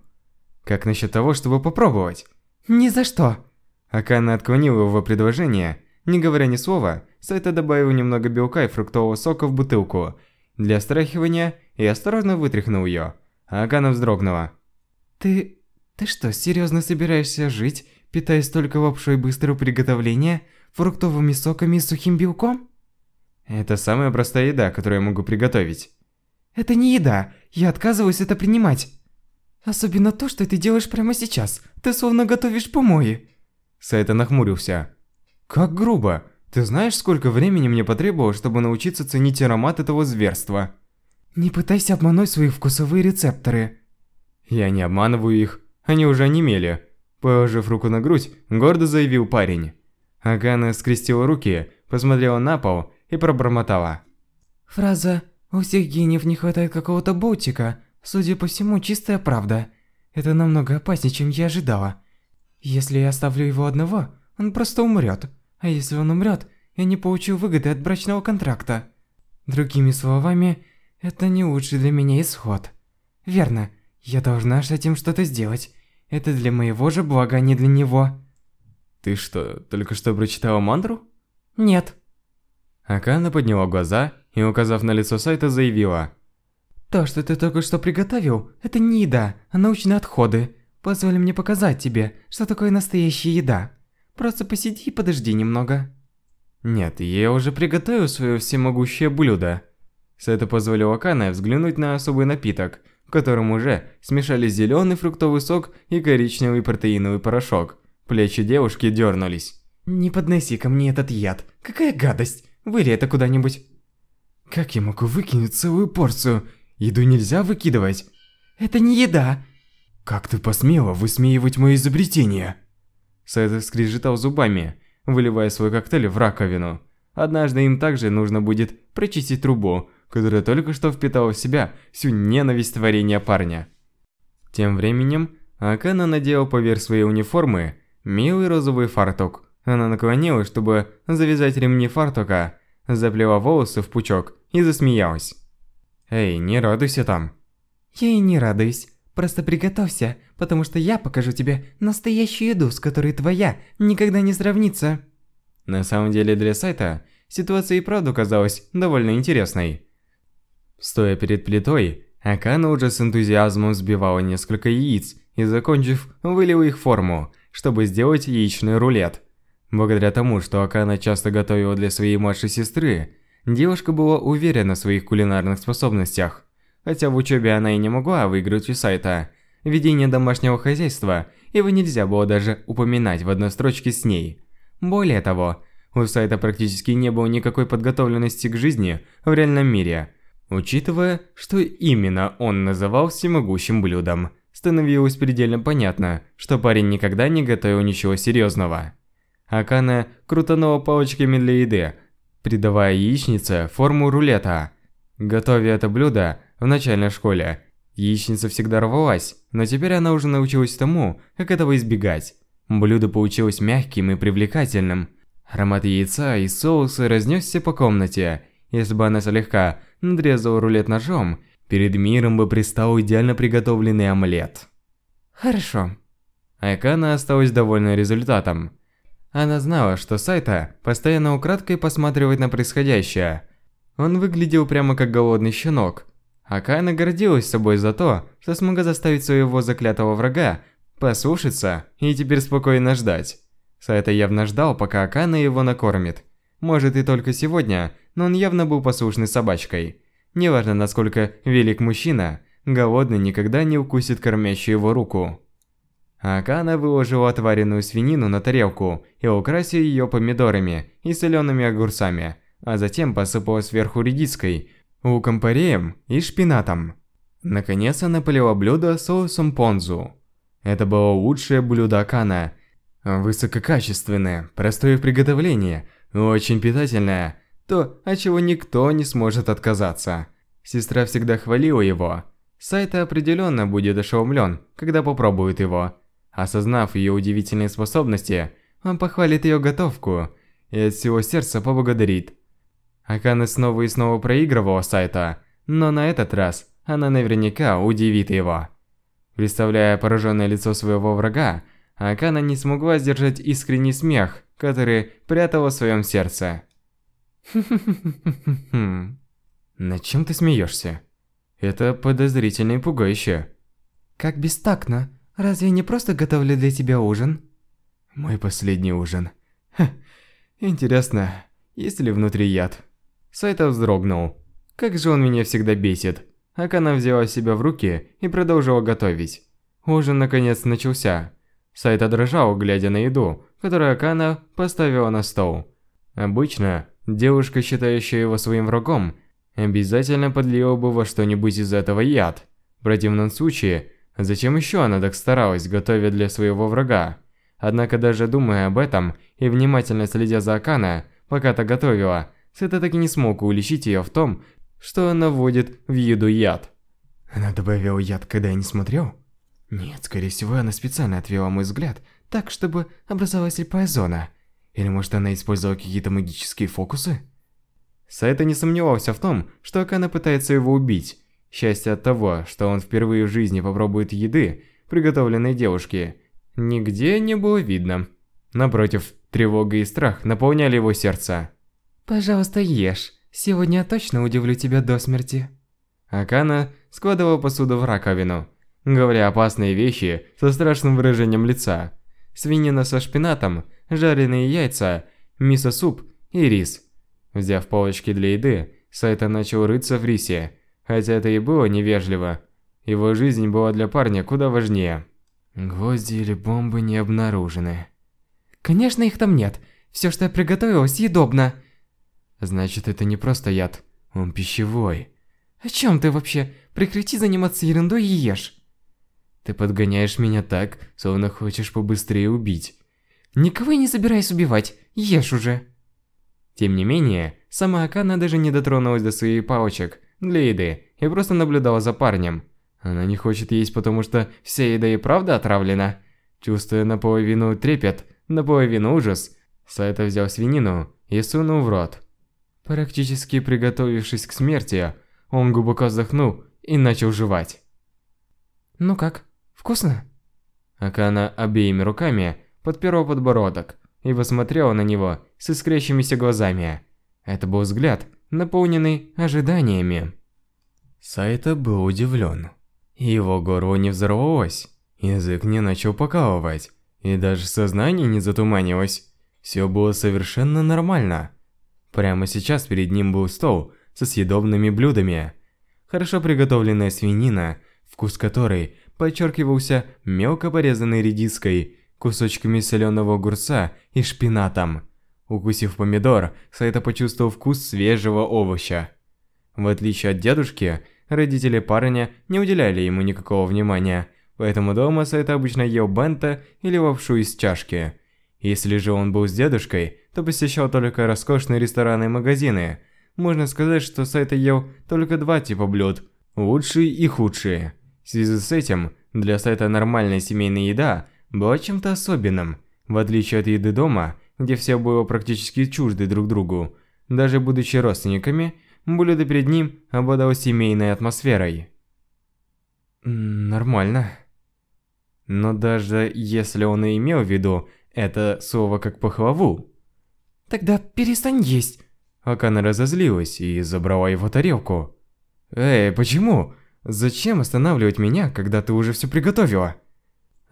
Как насчет того, чтобы попробовать? Ни за что. Акана отклонил его предложение. Не говоря ни слова, Сайта добавил немного белка и фруктового сока в бутылку для стряхивания и осторожно вытряхнул ее. Акана вздрогнула. Ты... ты что, серьезно собираешься жить, питаясь только лапшой быстрого приготовления, фруктовыми соками и сухим белком? Это самая простая еда, которую я могу приготовить. Это не еда, я отказываюсь это принимать. Особенно то, что ты делаешь прямо сейчас. Ты словно готовишь помои. Сайта нахмурился. Как грубо. Ты знаешь, сколько времени мне потребовалось, чтобы научиться ценить аромат этого зверства? Не пытайся обмануть свои вкусовые рецепторы. Я не обманываю их. Они уже онемели. Положив руку на грудь, гордо заявил парень. Агана скрестила руки, посмотрела на пол и пробормотала. Фраза «У всех гениев не хватает какого-то болтика» Судя по всему, чистая правда. Это намного опаснее, чем я ожидала. Если я оставлю его одного, он просто умрет. А если он умрет, я не получу выгоды от брачного контракта. Другими словами, это не лучший для меня исход. Верно, я должна с этим что-то сделать. Это для моего же блага, а не для него. Ты что, только что прочитала мантру? Нет. Акана подняла глаза и, указав на лицо сайта, заявила – то, что ты только что приготовил, это не еда, а научные отходы. Позволь мне показать тебе, что такое настоящая еда. Просто посиди и подожди немного. Нет, я уже приготовил свое всемогущее блюдо. Это позволило Кане взглянуть на особый напиток, в котором уже смешались зеленый фруктовый сок и коричневый протеиновый порошок. Плечи девушки дернулись. Не подноси ко мне этот яд. Какая гадость. Вылей это куда-нибудь. Как я могу выкинуть целую порцию? Еду нельзя выкидывать. Это не еда. Как ты посмела высмеивать мое изобретение? Сайт скрежетал зубами, выливая свой коктейль в раковину. Однажды им также нужно будет прочистить трубу, которая только что впитала в себя всю ненависть творения парня. Тем временем, Акана надела поверх своей униформы милый розовый фартук. Она наклонилась, чтобы завязать ремни фартука, заплела волосы в пучок и засмеялась. Эй, не радуйся там. Я и не радуюсь. Просто приготовься, потому что я покажу тебе настоящую еду, с которой твоя никогда не сравнится. На самом деле для сайта ситуация и правда казалась довольно интересной. Стоя перед плитой, Акана уже с энтузиазмом взбивала несколько яиц и, закончив, вылила их в форму, чтобы сделать яичный рулет. Благодаря тому, что Акана часто готовила для своей младшей сестры, Девушка была уверена в своих кулинарных способностях. Хотя в учебе она и не могла выиграть у сайта. Ведение домашнего хозяйства его нельзя было даже упоминать в одной строчке с ней. Более того, у сайта практически не было никакой подготовленности к жизни в реальном мире. Учитывая, что именно он называл всемогущим блюдом, становилось предельно понятно, что парень никогда не готовил ничего серьезного. Акана крутанула палочками для еды, придавая яичнице форму рулета. Готовя это блюдо в начальной школе, яичница всегда рвалась, но теперь она уже научилась тому, как этого избегать. Блюдо получилось мягким и привлекательным. Аромат яйца и соуса разнесся по комнате. Если бы она слегка надрезала рулет ножом, перед миром бы пристал идеально приготовленный омлет. Хорошо. Айкана осталась довольна результатом. Она знала, что Сайта постоянно украдкой посматривает на происходящее. Он выглядел прямо как голодный щенок. Акана гордилась собой за то, что смогла заставить своего заклятого врага послушаться и теперь спокойно ждать. Сайта явно ждал, пока Акана его накормит. Может и только сегодня, но он явно был послушной собачкой. Неважно, насколько велик мужчина, голодный никогда не укусит кормящую его руку. Акана выложила отваренную свинину на тарелку и украсила ее помидорами и солеными огурцами, а затем посыпала сверху редиской, луком-пореем и шпинатом. Наконец она полила блюдо соусом понзу. Это было лучшее блюдо Акана. Высококачественное, простое в приготовлении, очень питательное, то, от чего никто не сможет отказаться. Сестра всегда хвалила его. Сайта определенно будет ошеломлен, когда попробует его. Осознав ее удивительные способности, он похвалит ее готовку и от всего сердца поблагодарит. Акана снова и снова проигрывала Сайта, но на этот раз она наверняка удивит его. Представляя пораженное лицо своего врага, Акана не смогла сдержать искренний смех, который прятала в своем сердце. Над чем ты смеешься? Это подозрительно и пугающе. Как бестактно. Разве не просто готовлю для тебя ужин? Мой последний ужин. Ха, интересно, есть ли внутри яд? Сайта вздрогнул. Как же он меня всегда бесит. Акана взяла себя в руки и продолжила готовить. Ужин наконец начался. Сайта дрожал, глядя на еду, которую Акана поставила на стол. Обычно, девушка, считающая его своим врагом, обязательно подлила бы во что-нибудь из этого яд. В противном случае, зачем еще она так старалась, готовя для своего врага? Однако даже думая об этом и внимательно следя за Акана, пока та готовила, Сэта так и не смог уличить ее в том, что она вводит в еду яд. Она добавила яд, когда я не смотрел? Нет, скорее всего, она специально отвела мой взгляд, так, чтобы образовалась слепая зона. Или может она использовала какие-то магические фокусы? Сайта не сомневался в том, что Акана пытается его убить. Счастье от того, что он впервые в жизни попробует еды, приготовленной девушке, нигде не было видно. Напротив, тревога и страх наполняли его сердце. Пожалуйста, ешь. Сегодня я точно удивлю тебя до смерти. Акана складывал посуду в раковину, говоря опасные вещи со страшным выражением лица. Свинина со шпинатом, жареные яйца, мисо-суп и рис. Взяв полочки для еды, Сайта начал рыться в рисе, хотя это и было невежливо. Его жизнь была для парня куда важнее. Гвозди или бомбы не обнаружены. Конечно, их там нет. Все, что я приготовила, съедобно. Значит, это не просто яд, он пищевой. О чем ты вообще? Прекрати заниматься ерундой и ешь. Ты подгоняешь меня так, словно хочешь побыстрее убить. Никого я не собираюсь убивать, ешь уже. Тем не менее, сама Акана даже не дотронулась до своих палочек для еды и просто наблюдала за парнем. Она не хочет есть, потому что вся еда и правда отравлена. Чувствуя наполовину трепет, наполовину ужас, Сайта взял свинину и сунул в рот. Практически приготовившись к смерти, он глубоко вздохнул и начал жевать. «Ну как, вкусно?» Акана обеими руками подперла подбородок и посмотрела на него с искрящимися глазами. Это был взгляд, наполненный ожиданиями. Сайта был удивлен. Его горло не взорвалось, язык не начал покалывать, и даже сознание не затуманилось. Все было совершенно нормально. Прямо сейчас перед ним был стол со съедобными блюдами. Хорошо приготовленная свинина, вкус которой подчеркивался мелко порезанной редиской, кусочками соленого огурца и шпинатом. Укусив помидор, Сайта почувствовал вкус свежего овоща. В отличие от дедушки, родители парня не уделяли ему никакого внимания, поэтому дома Сайта обычно ел бента или лапшу из чашки. Если же он был с дедушкой, то посещал только роскошные рестораны и магазины. Можно сказать, что Сайта ел только два типа блюд – лучшие и худшие. В связи с этим, для Сайта нормальная семейная еда была чем-то особенным. В отличие от еды дома, где все было практически чужды друг другу, даже будучи родственниками, блюдо перед ним обладало семейной атмосферой. Нормально. Но даже если он и имел в виду это слово как похвалу, Тогда перестань есть. Акана разозлилась и забрала его тарелку. Эй, почему? Зачем останавливать меня, когда ты уже все приготовила?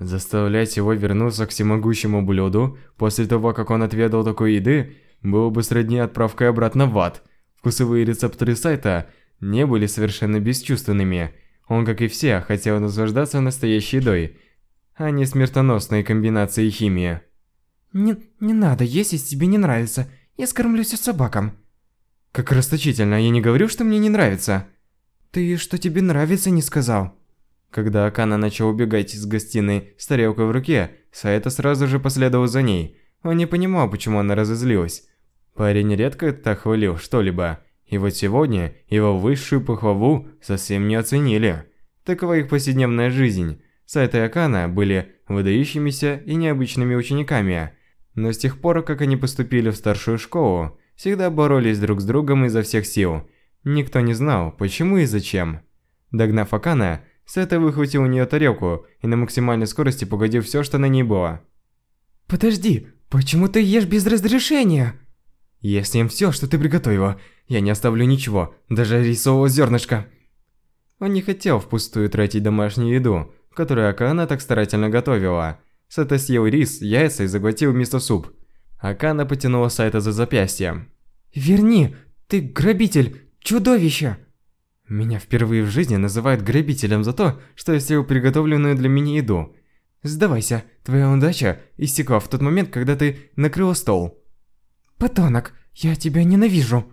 Заставлять его вернуться к всемогущему блюду после того, как он отведал такой еды, было бы сродни отправкой обратно в ад. Вкусовые рецепторы сайта не были совершенно бесчувственными. Он, как и все, хотел наслаждаться настоящей едой. а не смертоносной комбинации химии. Не, не надо, если тебе не нравится. Я скормлю все собакам. Как расточительно, я не говорю, что мне не нравится. Ты что тебе нравится не сказал. Когда Акана начал убегать из гостиной с тарелкой в руке, Саэта сразу же последовал за ней. Он не понимал, почему она разозлилась. Парень редко так хвалил что-либо, и вот сегодня его высшую похвалу совсем не оценили. Такова их повседневная жизнь. Сайта и Акана были выдающимися и необычными учениками, но с тех пор, как они поступили в старшую школу, всегда боролись друг с другом изо всех сил. Никто не знал, почему и зачем. Догнав Акана, Сета выхватил у нее тарелку и на максимальной скорости погодил все, что на ней было. Подожди, почему ты ешь без разрешения? Я съем все, что ты приготовила. Я не оставлю ничего, даже рисового зернышка. Он не хотел впустую тратить домашнюю еду, которую Акана так старательно готовила. Сета съел рис, яйца и заглотил вместо суп. Акана потянула Сайта за запястье. Верни, ты грабитель, чудовище! Меня впервые в жизни называют грабителем за то, что я съел приготовленную для меня еду. Сдавайся, твоя удача истекла в тот момент, когда ты накрыла стол. Подонок, я тебя ненавижу.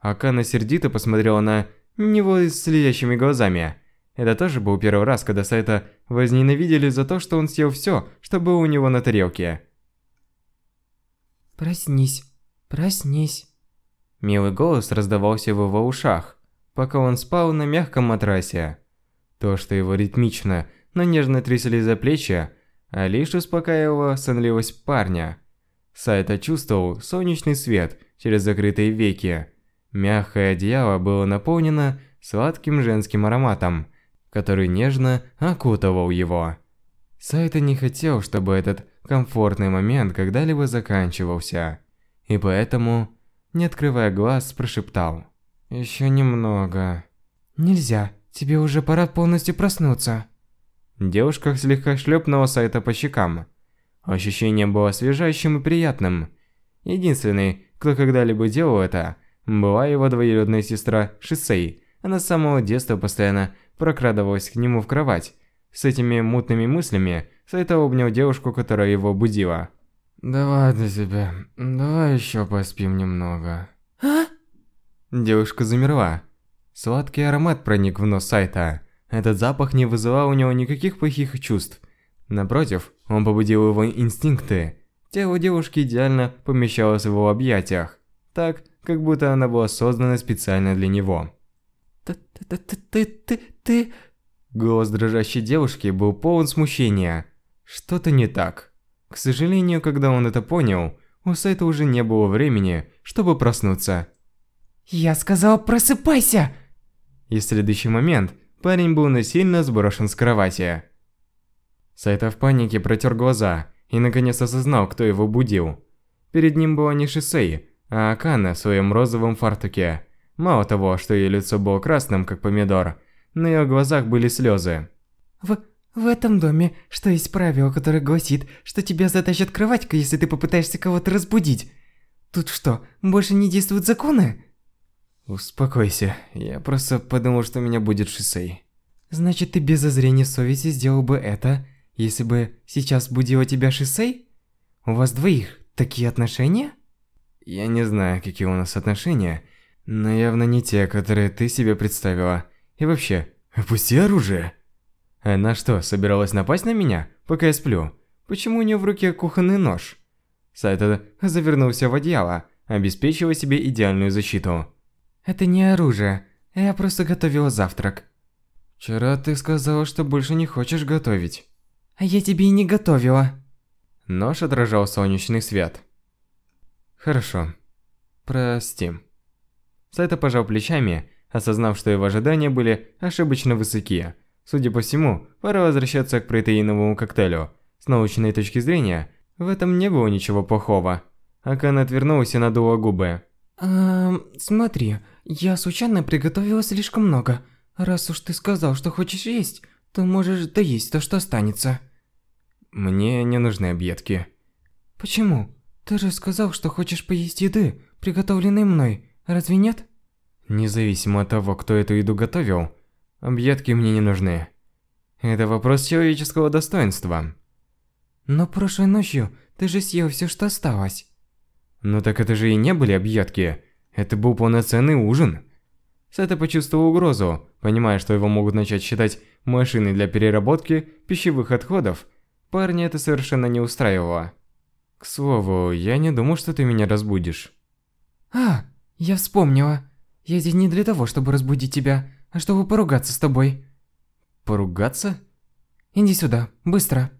Акана сердито посмотрела на него с следящими глазами. Это тоже был первый раз, когда Сайта возненавидели за то, что он съел все, что было у него на тарелке. Проснись, проснись. Милый голос раздавался в его ушах пока он спал на мягком матрасе. То, что его ритмично, но нежно трясли за плечи, а лишь успокаивала сонливость парня. Сайта чувствовал солнечный свет через закрытые веки. Мягкое одеяло было наполнено сладким женским ароматом, который нежно окутывал его. Сайта не хотел, чтобы этот комфортный момент когда-либо заканчивался, и поэтому, не открывая глаз, прошептал. Еще немного. Нельзя, тебе уже пора полностью проснуться. Девушка слегка шлепнула Сайта по щекам. Ощущение было освежающим и приятным. Единственный, кто когда-либо делал это, была его двоюродная сестра Шисей. Она с самого детства постоянно прокрадывалась к нему в кровать. С этими мутными мыслями Сайта обнял девушку, которая его будила. «Да ладно тебе, давай еще поспим немного». А? Девушка замерла. Сладкий аромат проник в нос Сайта. Этот запах не вызывал у него никаких плохих чувств. Напротив, он побудил его инстинкты. Тело девушки идеально помещалось в его объятиях, так, как будто она была создана специально для него. «Ты-ты-ты-ты-ты...» Голос дрожащей девушки был полон смущения. Что-то не так. К сожалению, когда он это понял, у Сайта уже не было времени, чтобы проснуться. Я сказал, просыпайся! И в следующий момент парень был насильно сброшен с кровати. Сайта в панике протер глаза и наконец осознал, кто его будил. Перед ним была не Шисей, а Акана в своем розовом фартуке. Мало того, что ее лицо было красным, как помидор, на ее глазах были слезы. В, в этом доме что есть правило, которое гласит, что тебя затащат кроватька, если ты попытаешься кого-то разбудить? Тут что, больше не действуют законы? Успокойся, я просто подумал, что меня будет Шисей. Значит, ты без зазрения совести сделал бы это, если бы сейчас будила тебя Шисей? У вас двоих такие отношения? Я не знаю, какие у нас отношения, но явно не те, которые ты себе представила. И вообще, опусти оружие. Она что, собиралась напасть на меня, пока я сплю? Почему у нее в руке кухонный нож? Сайта завернулся в одеяло, обеспечивая себе идеальную защиту. Это не оружие. Я просто готовила завтрак. Вчера ты сказала, что больше не хочешь готовить. А я тебе и не готовила. Нож отражал солнечный свет. Хорошо. Прости. Сайта пожал плечами, осознав, что его ожидания были ошибочно высокие. Судя по всему, пора возвращаться к протеиновому коктейлю. С научной точки зрения, в этом не было ничего плохого. Акана отвернулась и надула губы. Эм, смотри, я случайно приготовила слишком много. Раз уж ты сказал, что хочешь есть, то можешь доесть то, что останется. Мне не нужны объедки. Почему? Ты же сказал, что хочешь поесть еды, приготовленной мной, разве нет? Независимо от того, кто эту еду готовил, объедки мне не нужны. Это вопрос человеческого достоинства. Но прошлой ночью ты же съел все, что осталось. Ну так это же и не были объедки. Это был полноценный ужин. Сета почувствовал угрозу, понимая, что его могут начать считать машиной для переработки пищевых отходов. Парня это совершенно не устраивало. К слову, я не думал, что ты меня разбудишь. А, я вспомнила. Я здесь не для того, чтобы разбудить тебя, а чтобы поругаться с тобой. Поругаться? Иди сюда, быстро.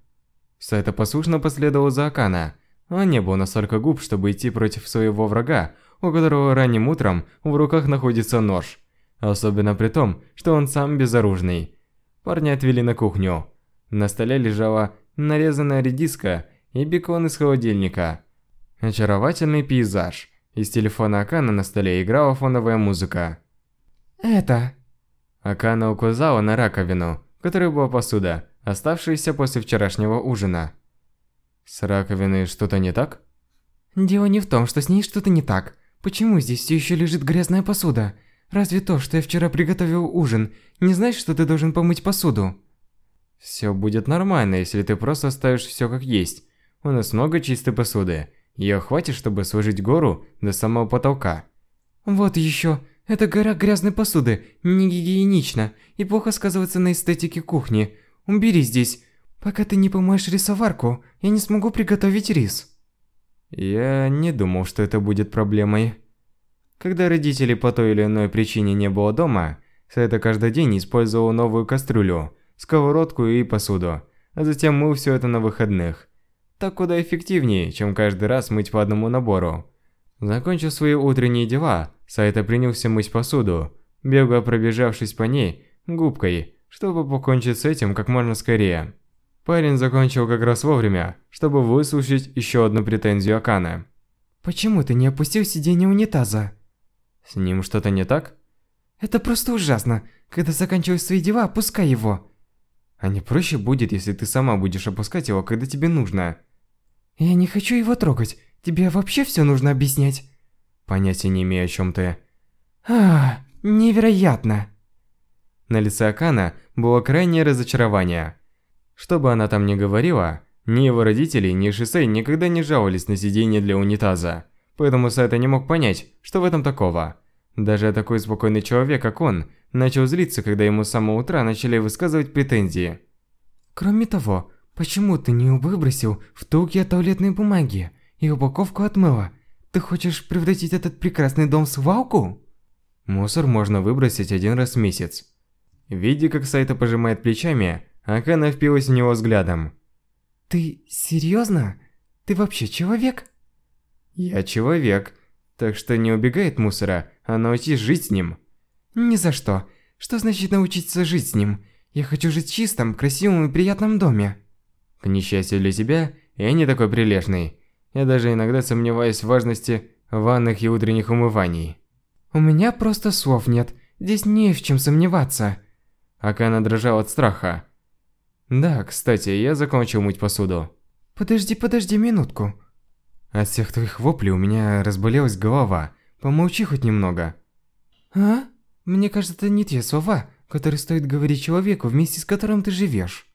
Сайта послушно последовал за Акана. Он не был настолько губ, чтобы идти против своего врага, у которого ранним утром в руках находится нож. Особенно при том, что он сам безоружный. Парня отвели на кухню. На столе лежала нарезанная редиска и бекон из холодильника. Очаровательный пейзаж. Из телефона Акана на столе играла фоновая музыка. Это... Акана указала на раковину, в которой была посуда, оставшаяся после вчерашнего ужина. С раковиной что-то не так? Дело не в том, что с ней что-то не так. Почему здесь все еще лежит грязная посуда? Разве то, что я вчера приготовил ужин, не значит, что ты должен помыть посуду? Все будет нормально, если ты просто оставишь все как есть. У нас много чистой посуды. Ее хватит, чтобы сложить гору до самого потолка. Вот еще. Эта гора грязной посуды не гигиенично и плохо сказывается на эстетике кухни. Убери здесь. Пока ты не помоешь рисоварку, я не смогу приготовить рис. Я не думал, что это будет проблемой. Когда родители по той или иной причине не было дома, Сайта каждый день использовал новую кастрюлю, сковородку и посуду, а затем мыл все это на выходных. Так куда эффективнее, чем каждый раз мыть по одному набору. Закончив свои утренние дела, Сайта принялся мыть посуду, бегло пробежавшись по ней губкой, чтобы покончить с этим как можно скорее. Парень закончил как раз вовремя, чтобы выслушать еще одну претензию Акана. Почему ты не опустил сиденье унитаза? С ним что-то не так? Это просто ужасно. Когда заканчиваешь свои дела, опускай его. А не проще будет, если ты сама будешь опускать его, когда тебе нужно? Я не хочу его трогать. Тебе вообще все нужно объяснять? Понятия не имею, о чем ты. А, невероятно. На лице Акана было крайнее разочарование. Что бы она там ни говорила, ни его родители, ни Шисей никогда не жаловались на сиденье для унитаза. Поэтому Сайта не мог понять, что в этом такого. Даже такой спокойный человек, как он, начал злиться, когда ему с самого утра начали высказывать претензии. Кроме того, почему ты не выбросил в туалет туалетной бумаги и упаковку отмыла? Ты хочешь превратить этот прекрасный дом в свалку? Мусор можно выбросить один раз в месяц. Видя, как Сайта пожимает плечами, Акана впилась в него взглядом. Ты серьезно? Ты вообще человек? Я человек, так что не убегай от мусора, а научись жить с ним. Ни за что. Что значит научиться жить с ним? Я хочу жить в чистом, красивом и приятном доме. К несчастью для тебя, я не такой прилежный. Я даже иногда сомневаюсь в важности ванных и утренних умываний. У меня просто слов нет. Здесь не в чем сомневаться. Акана дрожал от страха. Да, кстати, я закончил мыть посуду. Подожди, подожди минутку. От всех твоих воплей у меня разболелась голова. Помолчи хоть немного. А? Мне кажется, это не те слова, которые стоит говорить человеку, вместе с которым ты живешь.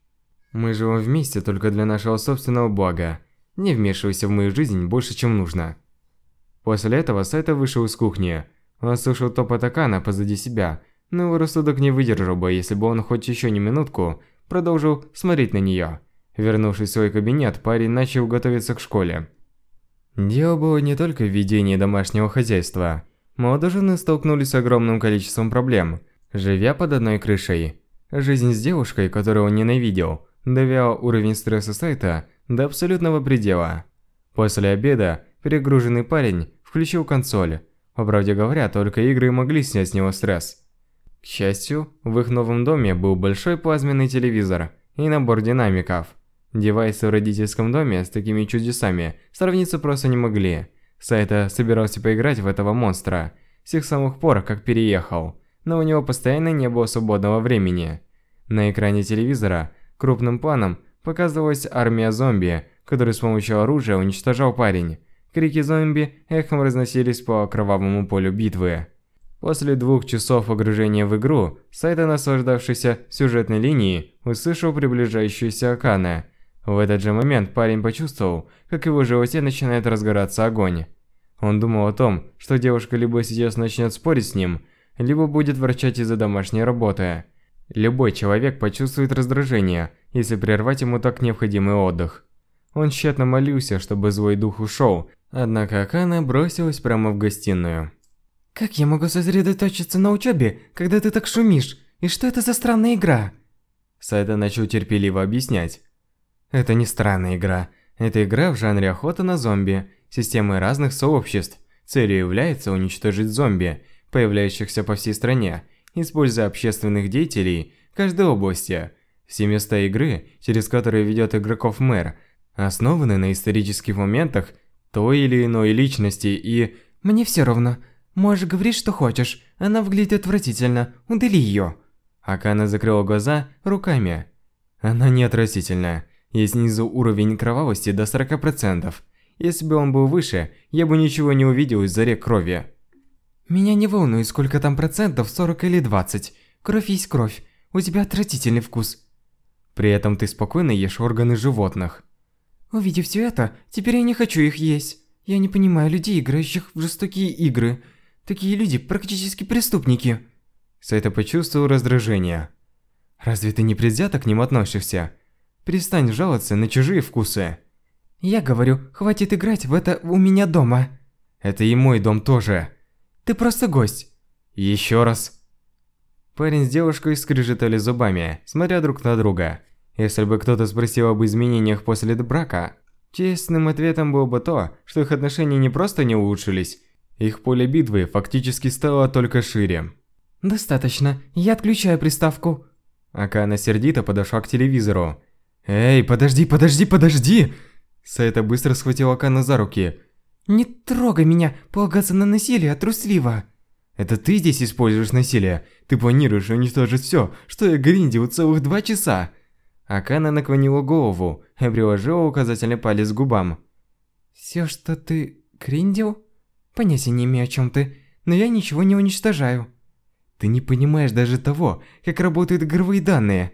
Мы живем вместе только для нашего собственного блага. Не вмешивайся в мою жизнь больше, чем нужно. После этого Сайта вышел из кухни. Он слушал топот Акана позади себя, но его рассудок не выдержал бы, если бы он хоть еще не минутку продолжил смотреть на нее. Вернувшись в свой кабинет, парень начал готовиться к школе. Дело было не только в ведении домашнего хозяйства. Молодожены столкнулись с огромным количеством проблем, живя под одной крышей. Жизнь с девушкой, которую он ненавидел, довела уровень стресса сайта до абсолютного предела. После обеда перегруженный парень включил консоль. По правде говоря, только игры могли снять с него стресс. К счастью, в их новом доме был большой плазменный телевизор и набор динамиков. Девайсы в родительском доме с такими чудесами сравниться просто не могли. Сайта собирался поиграть в этого монстра с тех самых пор, как переехал, но у него постоянно не было свободного времени. На экране телевизора крупным планом показывалась армия зомби, который с помощью оружия уничтожал парень. Крики зомби эхом разносились по кровавому полю битвы. После двух часов погружения в игру, Сайта, наслаждавшийся сюжетной линией, услышал приближающуюся Акана. В этот же момент парень почувствовал, как его животе начинает разгораться огонь. Он думал о том, что девушка либо сейчас начнет спорить с ним, либо будет ворчать из-за домашней работы. Любой человек почувствует раздражение, если прервать ему так необходимый отдых. Он тщетно молился, чтобы злой дух ушел, однако Акана бросилась прямо в гостиную. Как я могу сосредоточиться на учебе, когда ты так шумишь? И что это за странная игра? Сайда начал терпеливо объяснять. Это не странная игра. Это игра в жанре охота на зомби, системой разных сообществ. Целью является уничтожить зомби, появляющихся по всей стране, используя общественных деятелей каждой области. Все места игры, через которые ведет игроков мэр, основаны на исторических моментах той или иной личности и... Мне все равно. Можешь говорить, что хочешь. Она выглядит отвратительно. Удали ее. Акана закрыла глаза руками. Она не отвратительная. Я снизу уровень кровавости до 40%. Если бы он был выше, я бы ничего не увидел из-за рек крови. Меня не волнует, сколько там процентов, 40 или 20. Кровь есть кровь. У тебя отвратительный вкус. При этом ты спокойно ешь органы животных. Увидев все это, теперь я не хочу их есть. Я не понимаю людей, играющих в жестокие игры. Такие люди практически преступники. Сайта почувствовал раздражение. Разве ты не предвзято к ним относишься? Перестань жаловаться на чужие вкусы. Я говорю, хватит играть в это у меня дома. Это и мой дом тоже. Ты просто гость. Еще раз. Парень с девушкой скрежетали зубами, смотря друг на друга. Если бы кто-то спросил об изменениях после брака, честным ответом было бы то, что их отношения не просто не улучшились, их поле битвы фактически стало только шире. Достаточно, я отключаю приставку. Акана сердито подошла к телевизору. Эй, подожди, подожди, подожди! Сайта быстро схватил Акана за руки. Не трогай меня, полагаться на насилие трусливо. Это ты здесь используешь насилие? Ты планируешь уничтожить все, что я гриндил целых два часа? Акана наклонила голову и приложила указательный палец к губам. Все, что ты гриндил? Понятия не имею, о чем ты, но я ничего не уничтожаю. Ты не понимаешь даже того, как работают игровые данные.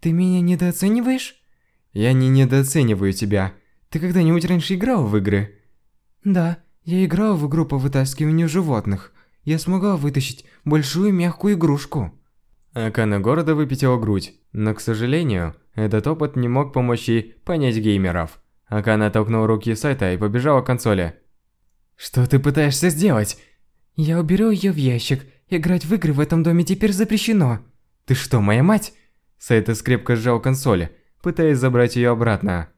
Ты меня недооцениваешь? Я не недооцениваю тебя. Ты когда-нибудь раньше играл в игры? Да, я играл в игру по вытаскиванию животных. Я смогла вытащить большую мягкую игрушку. Акана города выпятила грудь, но, к сожалению, этот опыт не мог помочь ей понять геймеров. Акана толкнул руки сайта и побежала к консоли. Что ты пытаешься сделать? Я уберу ее в ящик. Играть в игры в этом доме теперь запрещено. Ты что, моя мать? Сайта скрепко сжал консоль, пытаясь забрать ее обратно.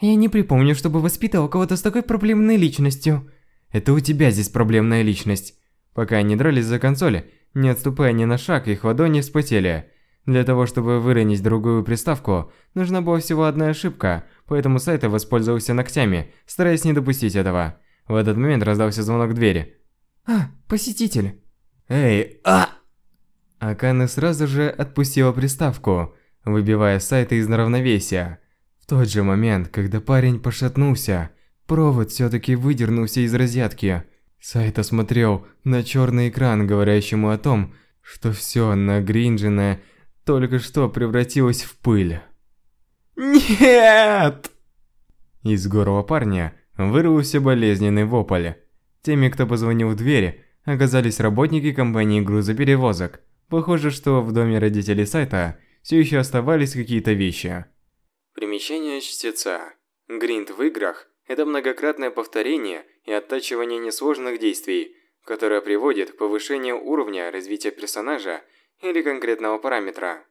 Я не припомню, чтобы воспитывал кого-то с такой проблемной личностью. Это у тебя здесь проблемная личность. Пока они дрались за консоль, не отступая ни на шаг, их ладони вспотели. Для того, чтобы выронить другую приставку, нужна была всего одна ошибка, поэтому Сайта воспользовался ногтями, стараясь не допустить этого. В этот момент раздался звонок в двери. «А, посетитель!» «Эй, а!» Акана сразу же отпустила приставку, выбивая сайта из равновесия. В тот же момент, когда парень пошатнулся, провод все-таки выдернулся из розетки. Сайта смотрел на черный экран, говорящему о том, что все нагринженное только что превратилось в пыль. «Нет!» Из горла парня Вырвался болезненный вопль. Теми, кто позвонил в дверь, оказались работники компании грузоперевозок. Похоже, что в доме родителей сайта все еще оставались какие-то вещи. Примечание чтеца. Гринд в играх – это многократное повторение и оттачивание несложных действий, которое приводит к повышению уровня развития персонажа или конкретного параметра.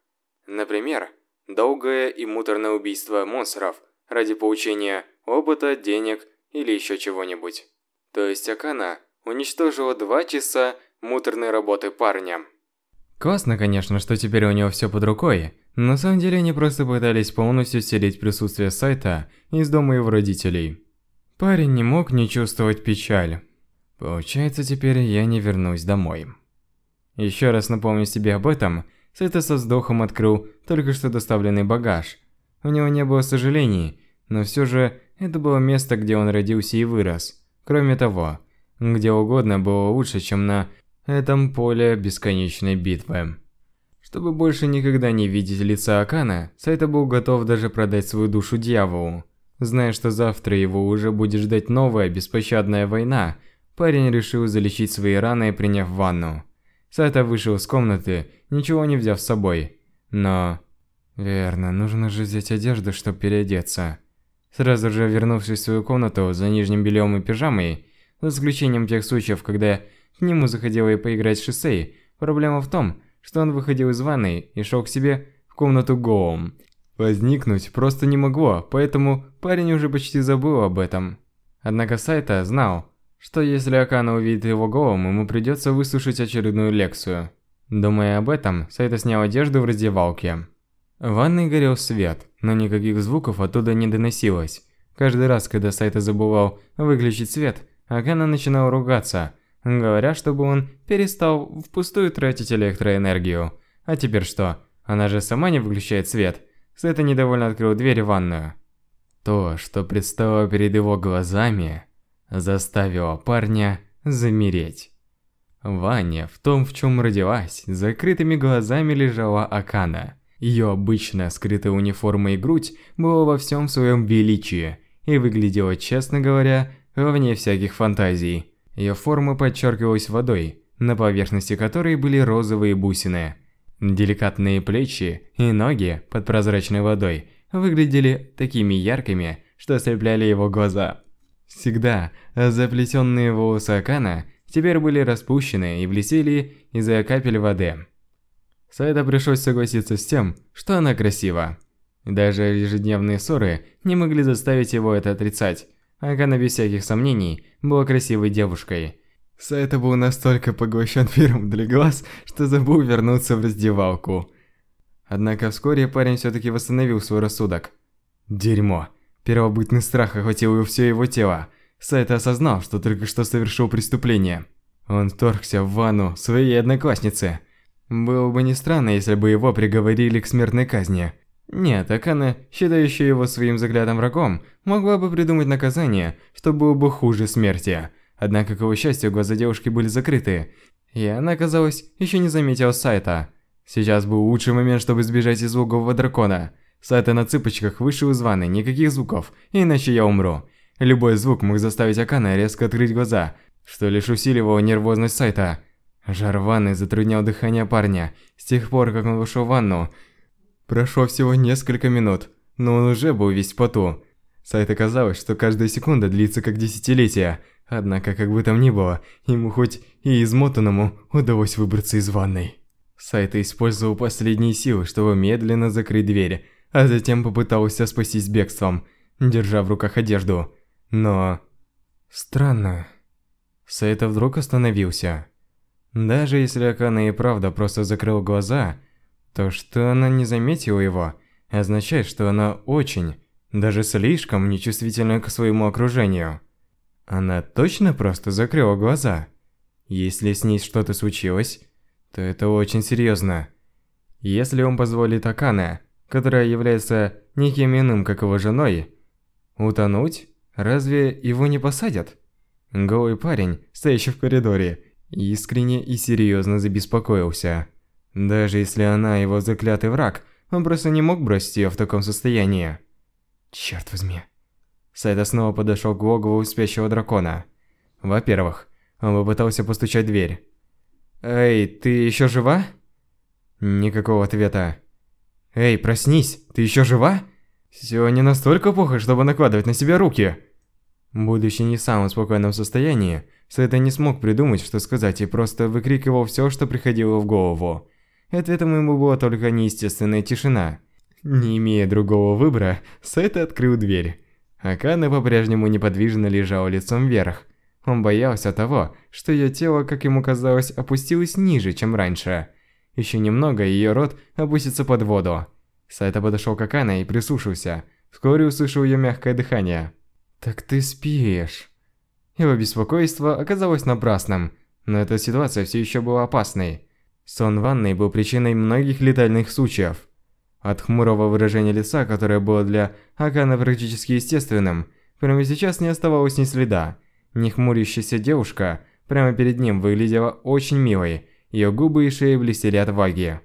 Например, долгое и муторное убийство монстров ради получения опыта, денег или еще чего-нибудь. То есть Акана уничтожила два часа муторной работы парня. Классно, конечно, что теперь у него все под рукой, на самом деле они просто пытались полностью селить присутствие сайта из дома его родителей. Парень не мог не чувствовать печаль. Получается, теперь я не вернусь домой. Еще раз напомню себе об этом, Сайта со вздохом открыл только что доставленный багаж. У него не было сожалений, но все же это было место, где он родился и вырос. Кроме того, где угодно было лучше, чем на этом поле бесконечной битвы. Чтобы больше никогда не видеть лица Акана, Сайта был готов даже продать свою душу дьяволу. Зная, что завтра его уже будет ждать новая беспощадная война, парень решил залечить свои раны, приняв ванну. Сайта вышел из комнаты, ничего не взяв с собой. Но... Верно, нужно же взять одежду, чтобы переодеться. Сразу же вернувшись в свою комнату за нижним бельем и пижамой, за исключением тех случаев, когда к нему заходила и поиграть с Шисей, проблема в том, что он выходил из ванной и шел к себе в комнату голым. Возникнуть просто не могло, поэтому парень уже почти забыл об этом. Однако Сайта знал, что если Акана увидит его голым, ему придется выслушать очередную лекцию. Думая об этом, Сайта снял одежду в раздевалке. В ванной горел свет, но никаких звуков оттуда не доносилось. Каждый раз, когда Сайта забывал выключить свет, Акана начинал ругаться, говоря, чтобы он перестал впустую тратить электроэнергию. А теперь что? Она же сама не выключает свет. Сайта недовольно открыл дверь в ванную. То, что предстало перед его глазами, заставило парня замереть. Ваня, в том, в чем родилась, закрытыми глазами лежала Акана. Ее обычная скрытая униформа и грудь была во всем своем величии и выглядела, честно говоря, вне всяких фантазий. Ее форма подчеркивалась водой, на поверхности которой были розовые бусины. Деликатные плечи и ноги под прозрачной водой выглядели такими яркими, что ослепляли его глаза. Всегда заплетенные волосы Акана теперь были распущены и блестели из-за капель воды. Сайда пришлось согласиться с тем, что она красива. Даже ежедневные ссоры не могли заставить его это отрицать. Акана без всяких сомнений была красивой девушкой. Сайта был настолько поглощен миром для глаз, что забыл вернуться в раздевалку. Однако вскоре парень все-таки восстановил свой рассудок. Дерьмо. Первобытный страх охватил все его тело. Сайта осознал, что только что совершил преступление. Он вторгся в ванну своей одноклассницы. Было бы не странно, если бы его приговорили к смертной казни. Нет, Акана, считающая его своим заглядом врагом, могла бы придумать наказание, что было бы хуже смерти. Однако, к его счастью, глаза девушки были закрыты, и она, казалось, еще не заметила Сайта. Сейчас был лучший момент, чтобы сбежать из лугового дракона. Сайта на цыпочках вышел из ванны, никаких звуков, иначе я умру. Любой звук мог заставить Акана резко открыть глаза, что лишь усиливало нервозность Сайта. Жар ванны затруднял дыхание парня. С тех пор, как он вошел в ванну, прошло всего несколько минут, но он уже был весь в поту. Сайта казалось, что каждая секунда длится как десятилетие. Однако, как бы там ни было, ему хоть и измотанному удалось выбраться из ванной. Сайта использовал последние силы, чтобы медленно закрыть дверь, а затем попытался спастись бегством, держа в руках одежду. Но... Странно. Сайта вдруг остановился. Даже если Акана и правда просто закрыл глаза, то что она не заметила его, означает, что она очень, даже слишком нечувствительна к своему окружению. Она точно просто закрыла глаза? Если с ней что-то случилось, то это очень серьезно. Если он позволит Акане, которая является никем иным, как его женой, утонуть, разве его не посадят? Голый парень, стоящий в коридоре, искренне и серьезно забеспокоился. Даже если она его заклятый враг, он просто не мог бросить ее в таком состоянии. Черт возьми. Сайда снова подошел к логову спящего дракона. Во-первых, он попытался постучать в дверь. «Эй, ты еще жива?» Никакого ответа. «Эй, проснись, ты еще жива?» Все не настолько плохо, чтобы накладывать на себя руки. Будучи не в самом спокойном состоянии, Сайта не смог придумать, что сказать, и просто выкрикивал все, что приходило в голову. Ответом ему была только неестественная тишина. Не имея другого выбора, Сайта открыл дверь. Акана по-прежнему неподвижно лежала лицом вверх. Он боялся того, что ее тело, как ему казалось, опустилось ниже, чем раньше. Еще немного, и ее рот опустится под воду. Сайта подошел к Акане и прислушался. Вскоре услышал ее мягкое дыхание. «Так ты спишь». Его беспокойство оказалось напрасным, но эта ситуация все еще была опасной. Сон в ванной был причиной многих летальных случаев. От хмурого выражения лица, которое было для Акана практически естественным, прямо сейчас не оставалось ни следа. Нехмурящаяся девушка прямо перед ним выглядела очень милой. Ее губы и шея блестели от влаги.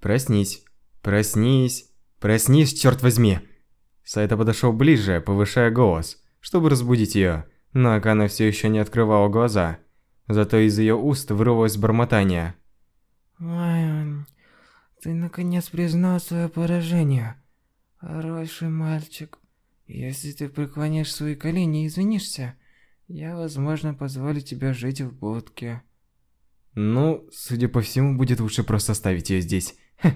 «Проснись, проснись, проснись, черт возьми!» Сайта подошел ближе, повышая голос, чтобы разбудить ее, но Акана все еще не открывала глаза. Зато из ее уст вырвалось бормотание. Ой, ты наконец признал свое поражение. Хороший мальчик. Если ты преклонишь свои колени и извинишься, я, возможно, позволю тебе жить в будке. Ну, судя по всему, будет лучше просто оставить ее здесь. Хе.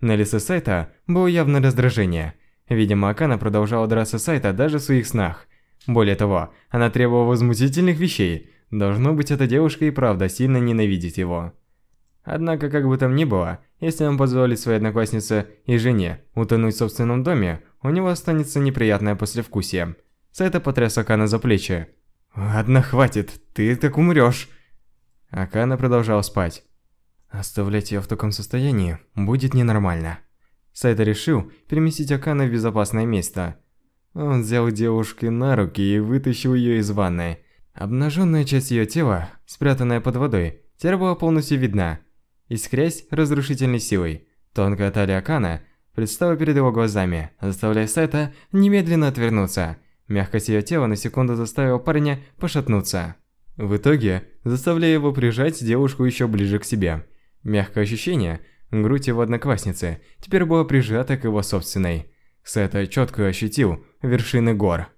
На лице Сайта было явно раздражение. Видимо, Акана продолжала драться Сайта даже в своих снах. Более того, она требовала возмутительных вещей. Должно быть, эта девушка и правда сильно ненавидит его. Однако, как бы там ни было, если он позволит своей однокласснице и жене утонуть в собственном доме, у него останется неприятное послевкусие. Сайта потряс Акана за плечи. «Ладно, хватит, ты так умрёшь». Акана продолжал спать. Оставлять ее в таком состоянии будет ненормально. Сайта решил переместить Акана в безопасное место. Он взял девушку на руки и вытащил ее из ванны. Обнаженная часть ее тела, спрятанная под водой, теперь была полностью видна. Искрясь разрушительной силой, тонкая талия Акана предстала перед его глазами, заставляя Сайта немедленно отвернуться. Мягкость ее тела на секунду заставила парня пошатнуться. В итоге, заставляя его прижать девушку еще ближе к себе. Мягкое ощущение, грудь его одноклассницы, теперь была прижата к его собственной. Сайта четко ощутил вершины гор.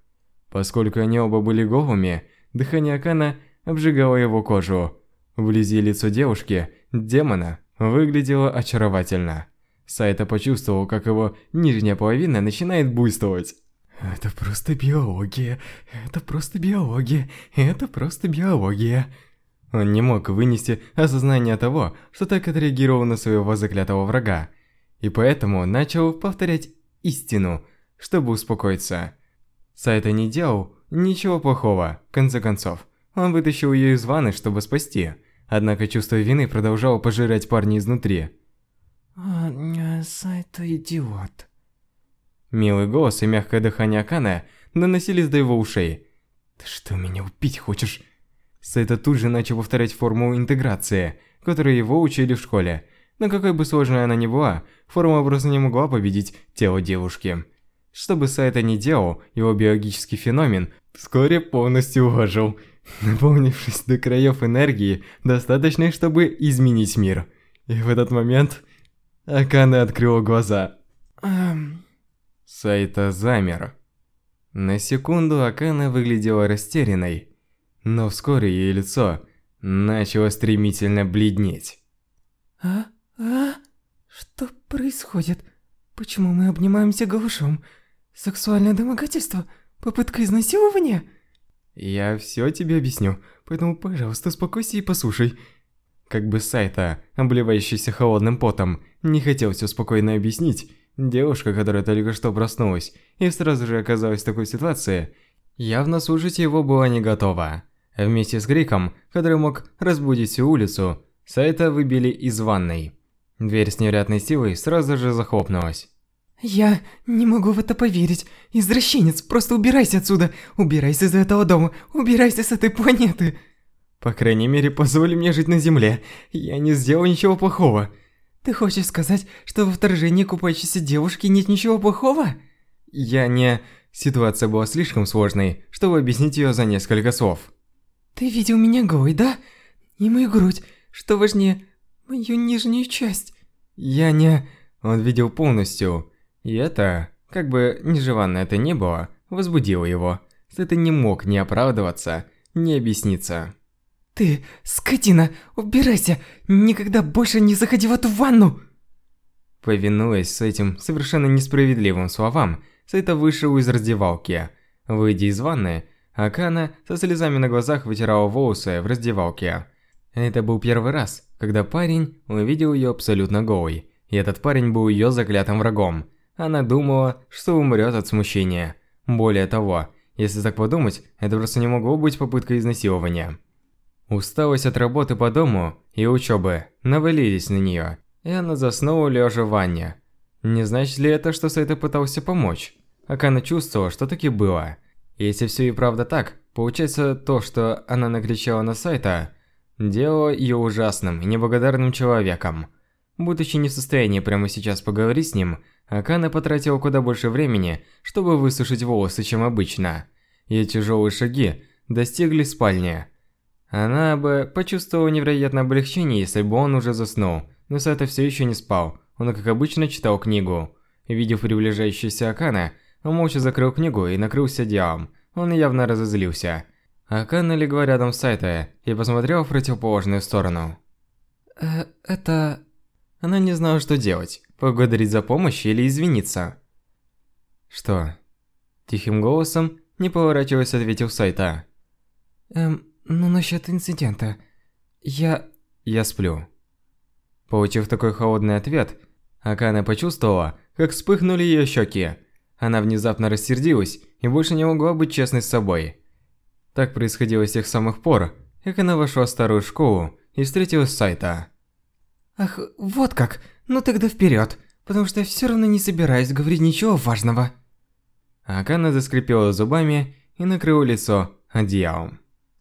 Поскольку они оба были голыми, дыхание Акана обжигало его кожу. Вблизи лицо девушки, демона, выглядело очаровательно. Сайта почувствовал, как его нижняя половина начинает буйствовать. Это просто биология, это просто биология, это просто биология. Он не мог вынести осознание того, что так отреагировал на своего заклятого врага, и поэтому начал повторять истину, чтобы успокоиться. Сайта не делал ничего плохого, в конце концов. Он вытащил ее из ванны, чтобы спасти, однако чувство вины продолжало пожирать парня изнутри. Сайта идиот. Милый голос и мягкое дыхание Акана доносились до его ушей. «Ты что, меня убить хочешь?» Сайта тут же начал повторять формулу интеграции, которую его учили в школе. Но какой бы сложной она ни была, формула просто не могла победить тело девушки. Что бы Сайта ни делал, его биологический феномен вскоре полностью уложил, наполнившись до краев энергии, достаточной, чтобы изменить мир. И в этот момент Акана открыла глаза. Эм... Сайта замер. На секунду Акана выглядела растерянной, но вскоре ее лицо начало стремительно бледнеть. А? А? Что происходит? Почему мы обнимаемся голышом? Сексуальное домогательство? Попытка изнасилования? Я все тебе объясню, поэтому, пожалуйста, успокойся и послушай. Как бы Сайта, обливающийся холодным потом, не хотел все спокойно объяснить, Девушка, которая только что проснулась и сразу же оказалась в такой ситуации, явно слушать его была не готова. Вместе с криком, который мог разбудить всю улицу, Сайта выбили из ванной. Дверь с невероятной силой сразу же захлопнулась. «Я не могу в это поверить. Извращенец, просто убирайся отсюда. Убирайся из этого дома. Убирайся с этой планеты. По крайней мере, позволь мне жить на Земле. Я не сделал ничего плохого. Ты хочешь сказать, что во вторжении купающейся девушки нет ничего плохого? Я не... Ситуация была слишком сложной, чтобы объяснить ее за несколько слов. Ты видел меня голой, да? И мою грудь, что важнее, мою нижнюю часть. Я не... Он видел полностью. И это, как бы нежеланно это не было, возбудило его. Это не мог не оправдываться, не объясниться. «Ты, скотина, убирайся! Никогда больше не заходи в эту ванну!» Повинуясь с этим совершенно несправедливым словам, Сайта вышел из раздевалки. Выйдя из ванны, Акана со слезами на глазах вытирала волосы в раздевалке. Это был первый раз, когда парень увидел ее абсолютно голой. И этот парень был ее заклятым врагом. Она думала, что умрет от смущения. Более того, если так подумать, это просто не могло быть попыткой изнасилования. Усталость от работы по дому и учебы навалились на нее, и она заснула лежа в ванне. Не значит ли это, что Сайта пытался помочь? Акана чувствовала, что таки было. Если все и правда так, Получается, то, что она накричала на Сайта, делало ее ужасным неблагодарным человеком. Будучи не в состоянии прямо сейчас поговорить с ним, Акана потратила куда больше времени, чтобы высушить волосы, чем обычно. Ее тяжелые шаги достигли спальни. Она бы почувствовала невероятное облегчение, если бы он уже заснул, но Сайта все еще не спал. Он, как обычно, читал книгу. Видев приближающуюся Акана, он молча закрыл книгу и накрылся одеялом. Он явно разозлился. Акана легла рядом с Сайто и посмотрела в противоположную сторону. Э, это... Она не знала, что делать. Поблагодарить за помощь или извиниться. Что? Тихим голосом, не поворачиваясь, ответил Сайта. Эм, ну насчет инцидента. Я... Я сплю. Получив такой холодный ответ, Акана почувствовала, как вспыхнули ее щеки. Она внезапно рассердилась и больше не могла быть честной с собой. Так происходило с тех самых пор, как она вошла в старую школу и встретилась с Сайта. Ах, вот как. Ну тогда вперед, потому что я все равно не собираюсь говорить ничего важного. Акана заскрипела зубами и накрыла лицо одеялом.